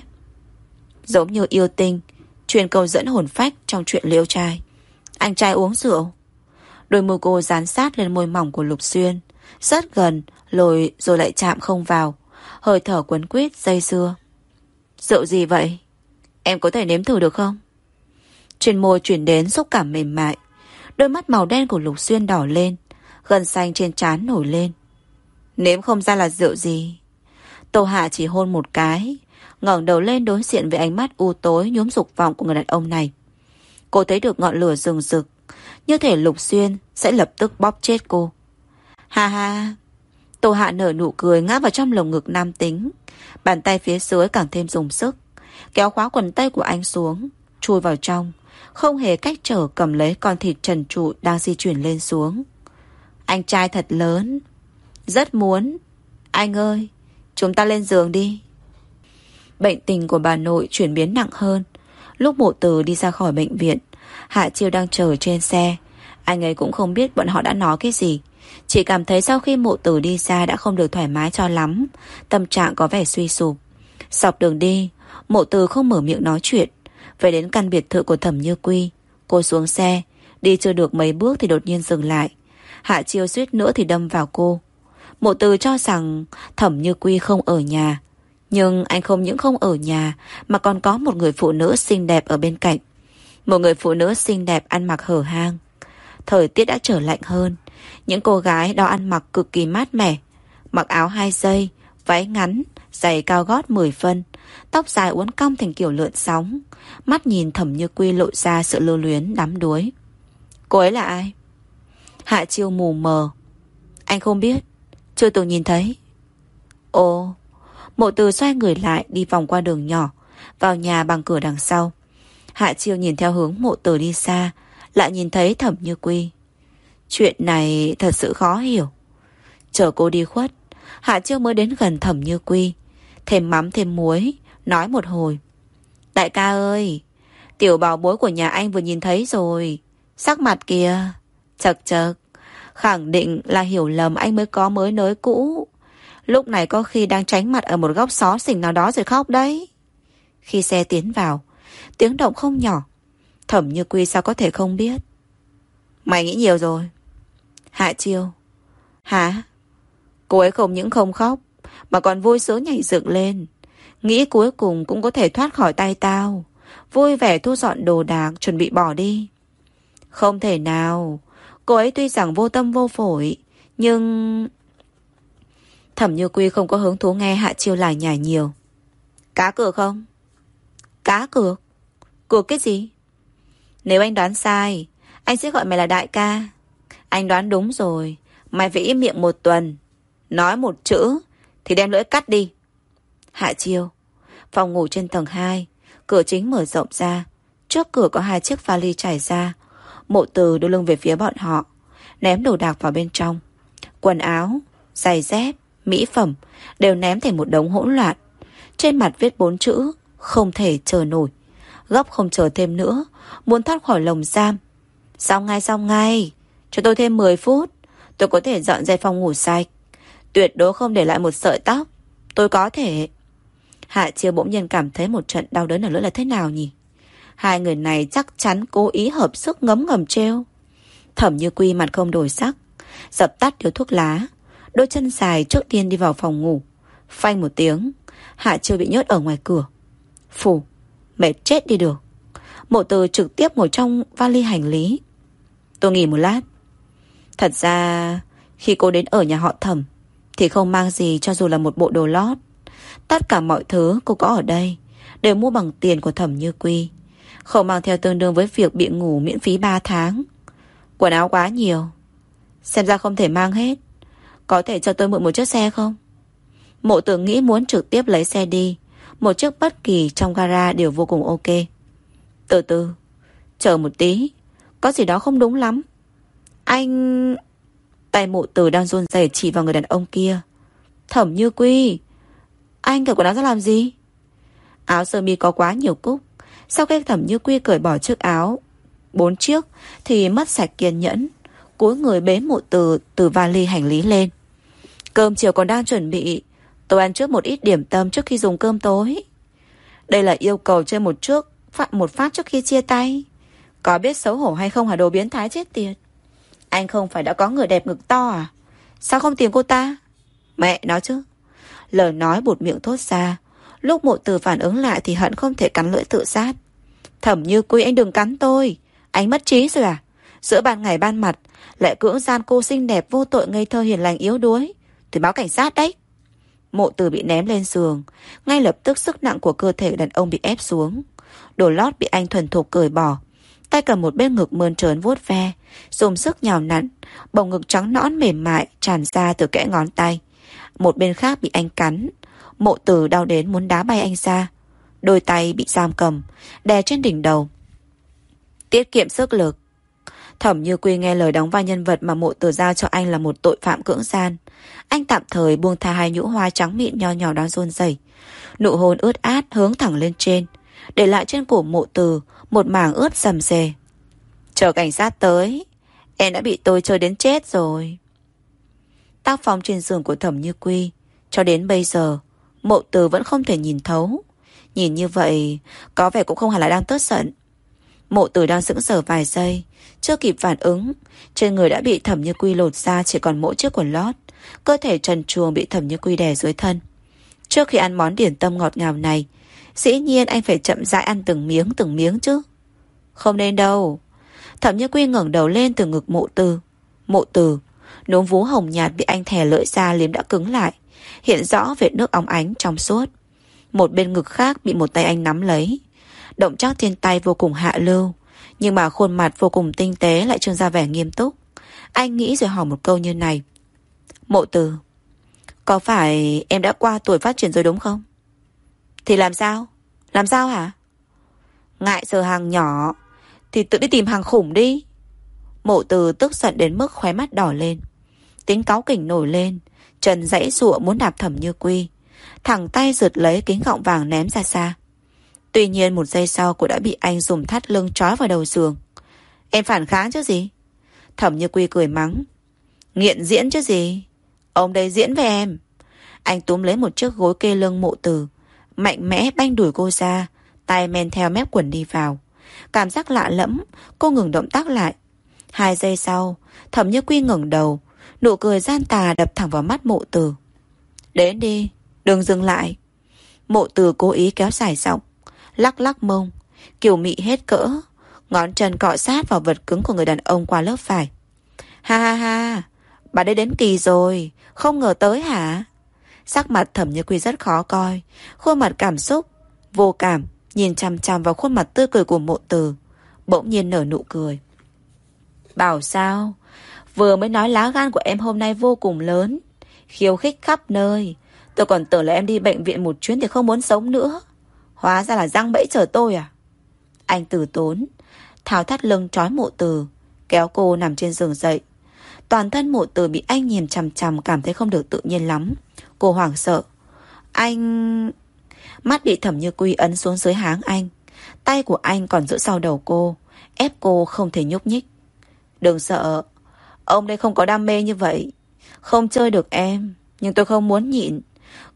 Giống như yêu tinh, truyền câu dẫn hồn phách trong chuyện liêu trai. Anh trai uống rượu. Đôi môi cô dán sát lên môi mỏng của Lục Xuyên, rất gần, lồi rồi lại chạm không vào, hơi thở quấn quýt dây dưa. Rượu gì vậy? Em có thể nếm thử được không? Trên môi chuyển đến xúc cảm mềm mại. Đôi mắt màu đen của Lục Xuyên đỏ lên, gân xanh trên trán nổi lên. Nếm không ra là rượu gì. Tô Hạ chỉ hôn một cái, ngẩng đầu lên đối diện với ánh mắt u tối nhuốm dục vọng của người đàn ông này. Cô thấy được ngọn lửa rừng rực, như thể Lục Xuyên sẽ lập tức bóp chết cô. Ha ha, Tô Hạ nở nụ cười ngáp vào trong lồng ngực nam tính. Bàn tay phía dưới càng thêm dùng sức. Kéo khóa quần tay của anh xuống, chui vào trong. Không hề cách trở cầm lấy con thịt trần trụi đang di chuyển lên xuống. Anh trai thật lớn. Rất muốn. Anh ơi, chúng ta lên giường đi. Bệnh tình của bà nội chuyển biến nặng hơn. Lúc mộ tử đi ra khỏi bệnh viện, Hạ Chiêu đang chờ trên xe. Anh ấy cũng không biết bọn họ đã nói cái gì. Chỉ cảm thấy sau khi mộ tử đi xa đã không được thoải mái cho lắm, tâm trạng có vẻ suy sụp. Sọc đường đi, mộ tử không mở miệng nói chuyện. Về đến căn biệt thự của thẩm như quy, cô xuống xe, đi chưa được mấy bước thì đột nhiên dừng lại. Hạ chiêu suýt nữa thì đâm vào cô. Mộ tử cho rằng thẩm như quy không ở nhà. Nhưng anh không những không ở nhà mà còn có một người phụ nữ xinh đẹp ở bên cạnh. Một người phụ nữ xinh đẹp ăn mặc hở hang. Thời tiết đã trở lạnh hơn. Những cô gái đó ăn mặc cực kỳ mát mẻ. Mặc áo hai dây, váy ngắn, giày cao gót 10 phân, tóc dài uốn cong thành kiểu lượn sóng. Mắt nhìn thẩm như quy lộ ra sự lưu luyến đắm đuối. Cô ấy là ai? Hạ chiêu mù mờ. Anh không biết, chưa từng nhìn thấy. Ồ, mộ từ xoay người lại đi vòng qua đường nhỏ, vào nhà bằng cửa đằng sau. Hạ chiêu nhìn theo hướng mộ từ đi xa, lại nhìn thấy thẩm như quy. Chuyện này thật sự khó hiểu. Chờ cô đi khuất, Hạ Chiêu mới đến gần thẩm như quy. Thêm mắm thêm muối, nói một hồi. Đại ca ơi, tiểu bảo bối của nhà anh vừa nhìn thấy rồi. Sắc mặt kìa, chật chật. Khẳng định là hiểu lầm anh mới có mới nới cũ. Lúc này có khi đang tránh mặt ở một góc xó xỉnh nào đó rồi khóc đấy. Khi xe tiến vào, tiếng động không nhỏ. Thẩm như quy sao có thể không biết. Mày nghĩ nhiều rồi. Hạ chiêu. Hả? Cô ấy không những không khóc, mà còn vui sướng nhảy dựng lên. Nghĩ cuối cùng cũng có thể thoát khỏi tay tao. Vui vẻ thu dọn đồ đạc, chuẩn bị bỏ đi. Không thể nào. Cô ấy tuy rằng vô tâm vô phổi, nhưng... Thẩm Như Quy không có hứng thú nghe Hạ Chiêu lại nhảy nhiều. Cá cược không? Cá cược? Cược cái gì? Nếu anh đoán sai, anh sẽ gọi mày là đại ca. Anh đoán đúng rồi. Mày phải im miệng một tuần. Nói một chữ, thì đem lưỡi cắt đi. Hạ Chiêu. Phòng ngủ trên tầng 2. Cửa chính mở rộng ra. Trước cửa có hai chiếc vali trải ra. Mộ từ đưa lưng về phía bọn họ. Ném đồ đạc vào bên trong. Quần áo, giày dép, mỹ phẩm đều ném thành một đống hỗn loạn. Trên mặt viết bốn chữ không thể chờ nổi. Gấp không chờ thêm nữa, muốn thoát khỏi lồng giam. Xong ngay xong ngay, cho tôi thêm 10 phút, tôi có thể dọn dẹp phòng ngủ sạch. Tuyệt đối không để lại một sợi tóc. Tôi có thể. Hạ Chiêu bỗng nhiên cảm thấy một trận đau đớn ở lưỡi là thế nào nhỉ? Hai người này chắc chắn cố ý hợp sức ngấm ngầm treo. Thẩm như quy mặt không đổi sắc, dập tắt điếu thuốc lá, đôi chân dài trước tiên đi vào phòng ngủ. Phanh một tiếng, Hạ Chiêu bị nhốt ở ngoài cửa. Phủ, mệt chết đi được. Mộ từ trực tiếp ngồi trong vali hành lý. Tôi nghỉ một lát. Thật ra, khi cô đến ở nhà họ thẩm, thì không mang gì cho dù là một bộ đồ lót. Tất cả mọi thứ cô có ở đây đều mua bằng tiền của thẩm như quy. Không mang theo tương đương với việc bị ngủ miễn phí 3 tháng. Quần áo quá nhiều. Xem ra không thể mang hết. Có thể cho tôi mượn một chiếc xe không? Mộ tưởng nghĩ muốn trực tiếp lấy xe đi. Một chiếc bất kỳ trong gara đều vô cùng ok. Từ từ. Chờ một tí. Có gì đó không đúng lắm. Anh... Tay mộ tử đang run rẩy chỉ vào người đàn ông kia. Thẩm như quy. Anh cởi quần áo ra làm gì? Áo sơ mi có quá nhiều cúc. Sau khi thẩm như quy cởi bỏ chiếc áo, bốn chiếc, thì mất sạch kiên nhẫn. Cúi người bế mộ từ từ vali hành lý lên. Cơm chiều còn đang chuẩn bị. Tôi ăn trước một ít điểm tâm trước khi dùng cơm tối. Đây là yêu cầu chơi một trước phạm một phát trước khi chia tay. Có biết xấu hổ hay không hả đồ biến thái chết tiệt? Anh không phải đã có người đẹp ngực to à? Sao không tìm cô ta? Mẹ, nói chứ. Lời nói bụt miệng thốt ra. Lúc mộ từ phản ứng lại thì hận không thể cắn lưỡi tự sát. Thẩm như quý anh đừng cắn tôi. Anh mất trí rồi à? Giữa ban ngày ban mặt, lại cưỡng gian cô xinh đẹp vô tội ngây thơ hiền lành yếu đuối. Thì báo cảnh sát đấy. Mộ từ bị ném lên giường. Ngay lập tức sức nặng của cơ thể đàn ông bị ép xuống. Đồ lót bị anh thuần thục cởi bỏ. Tay cầm một bên ngực mơn trớn vuốt ve. Dùng sức nhào nặn. bầu ngực trắng nõn mềm mại tràn ra từ kẽ ngón tay. Một bên khác bị anh cắn. Mộ từ đau đến muốn đá bay anh ra. Đôi tay bị giam cầm. Đè trên đỉnh đầu. Tiết kiệm sức lực. Thẩm Như Quy nghe lời đóng vai nhân vật mà mộ từ giao cho anh là một tội phạm cưỡng gian. Anh tạm thời buông tha hai nhũ hoa trắng mịn nho nhỏ đang run rẩy. Nụ hôn ướt át hướng thẳng lên trên, để lại trên cổ mộ từ một mảng ướt sầm sề Chờ cảnh sát tới, em đã bị tôi chơi đến chết rồi. Tác phong trên giường của Thẩm Như Quy, cho đến bây giờ, mộ từ vẫn không thể nhìn thấu. Nhìn như vậy, có vẻ cũng không hẳn là đang tức giận. Mộ từ đang sững sờ vài giây Chưa kịp phản ứng Trên người đã bị thẩm như quy lột ra Chỉ còn mỗi chiếc quần lót Cơ thể trần truồng bị thẩm như quy đè dưới thân Trước khi ăn món điển tâm ngọt ngào này Dĩ nhiên anh phải chậm rãi ăn từng miếng từng miếng chứ. Không nên đâu. Thẩm như quy ngẩng đầu lên từ ngực mộ từ. Mộ từ Núm vú hồng nhạt bị anh thè lưỡi ra liếm đã cứng lại. Hiện rõ vệt nước óng ánh trong suốt. Một bên ngực khác bị một tay anh nắm lấy. Động tác trên tay vô cùng hạ lưu, Nhưng mà khuôn mặt vô cùng tinh tế Lại trương ra vẻ nghiêm túc. Anh nghĩ rồi hỏi một câu như này. Mộ từ, Có phải em đã qua tuổi phát triển rồi đúng không? Thì làm sao Làm sao hả Ngại giờ hàng nhỏ, Thì tự đi tìm hàng khủng đi Mộ từ tức giận đến mức khóe mắt đỏ lên Tính cáu kỉnh nổi lên, Trần dãy sụa muốn đạp thẩm như quy Thẳng tay rượt lấy kính gọng vàng ném ra xa Tuy nhiên một giây sau cô đã bị anh dùng thắt lưng trói vào đầu giường. Em phản kháng chứ gì? Thẩm như quy cười mắng. Nghiện diễn chứ gì? Ông đây diễn với em. Anh túm lấy một chiếc gối kê lưng mộ Từ. Mạnh mẽ banh đuổi cô ra. Tay men theo mép quần đi vào. Cảm giác lạ lẫm. Cô ngừng động tác lại. Hai giây sau, thẩm như quy ngẩng đầu. Nụ cười gian tà đập thẳng vào mắt mộ tử. Đến đi, đừng dừng lại. Mộ từ cố ý kéo dài giọng Lắc lắc mông Kiều mị hết cỡ Ngón chân cọ sát vào vật cứng của người đàn ông qua lớp phải Ha ha ha Bà đây đến kỳ rồi Không ngờ tới hả Sắc mặt thẩm như quy rất khó coi. Khuôn mặt cảm xúc, Vô cảm, Nhìn chằm chằm vào khuôn mặt tươi cười của mộ từ Bỗng nhiên nở nụ cười. Bảo sao? Vừa mới nói lá gan của em hôm nay vô cùng lớn, Khiêu khích khắp nơi. Tôi còn tưởng là em đi bệnh viện một chuyến Thì không muốn sống nữa. Hóa ra là răng bẫy chờ tôi à? Anh tử tốn Tháo thắt lưng trói mộ từ Kéo cô nằm trên giường dậy. Toàn thân mộ từ bị anh nhìn chằm chằm, Cảm thấy không được tự nhiên lắm. Cô hoảng sợ. Anh... Mắt bị thẩm như quy ấn xuống dưới háng anh. Tay của anh còn giữ sau đầu cô, Ép cô không thể nhúc nhích. Đừng sợ, Ông đây không có đam mê như vậy. Không chơi được em, Nhưng tôi không muốn nhịn.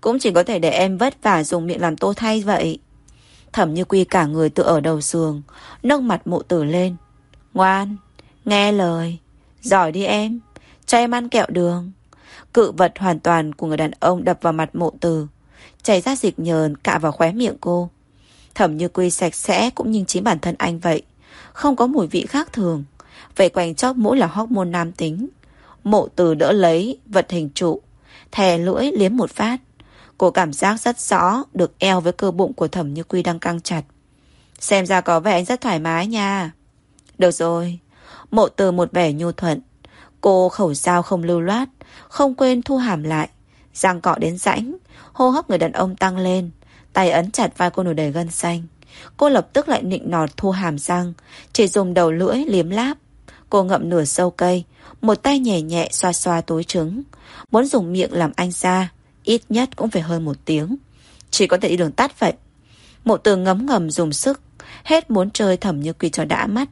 Cũng chỉ có thể để em vất vả dùng miệng làm tô thay vậy. Thẩm như quy cả người tự ở đầu giường, Nâng mặt mụ tử lên. Ngoan, Nghe lời. Giỏi đi em, Cho em ăn kẹo đường. Cự vật hoàn toàn của người đàn ông đập vào mặt mộ từ. Chảy ra dịch nhờn, cạ vào khóe miệng cô. Thẩm như quy sạch sẽ cũng như chính bản thân anh vậy. Không có mùi vị khác thường. Vậy quanh chóp mũi là hormone nam tính. Mộ từ đỡ lấy, vật hình trụ. Thè lưỡi liếm một phát. Cô cảm giác rất rõ Được eo với cơ bụng của thẩm như quy đang căng chặt. Xem ra có vẻ anh rất thoải mái nha. Được rồi. Mộ từ một vẻ nhu thuận. Cô khẩu dao không lưu loát. Không quên thu hàm lại. Răng cọ đến rãnh, Hô hấp người đàn ông tăng lên, Tay ấn chặt vai cô nổi đầy gân xanh. Cô lập tức lại nịnh nọt thu hàm răng, Chỉ dùng đầu lưỡi liếm láp. Cô ngậm nửa sâu cây, Một tay nhẹ nhẹ xoa xoa túi trứng. Muốn dùng miệng làm anh ra, Ít nhất cũng phải hơn một tiếng. Chỉ có thể đi đường tắt vậy. Mộ từ ngấm ngầm dùng sức, Hết muốn chơi thẩm như quỳ cho đã mắt.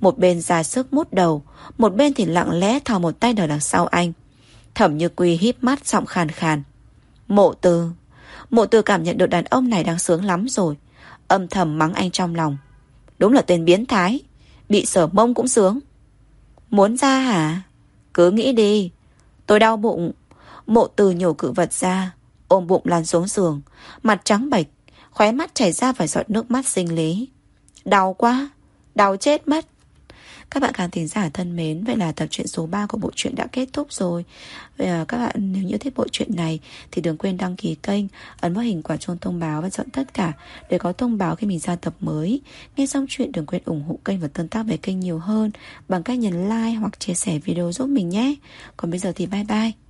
Một bên ra sức mút đầu, Một bên thì lặng lẽ thò một tay đờ đằng sau anh. Thẩm như quy híp mắt giọng khàn khàn Mộ từ Mộ từ cảm nhận được đàn ông này đang sướng lắm rồi Âm thầm mắng anh trong lòng Đúng là tên biến thái Bị sở mông cũng sướng Muốn ra hả? Cứ nghĩ đi. Tôi đau bụng. Mộ từ nhổ cự vật ra. Ôm bụng lăn xuống giường. Mặt trắng bệch. Khóe mắt chảy ra vài giọt nước mắt sinh lý. Đau quá. Đau chết mất. Các bạn khán thính giả thân mến, vậy là tập truyện số 3 của bộ truyện đã kết thúc rồi. Vậy là các bạn nếu như thích bộ truyện này thì đừng quên đăng ký kênh, ấn vào hình quả chuông thông báo và chọn tất cả để có thông báo khi mình ra tập mới. Nghe xong chuyện đừng quên ủng hộ kênh và tương tác với kênh nhiều hơn bằng cách nhấn like hoặc chia sẻ video giúp mình nhé. Còn bây giờ thì bye bye.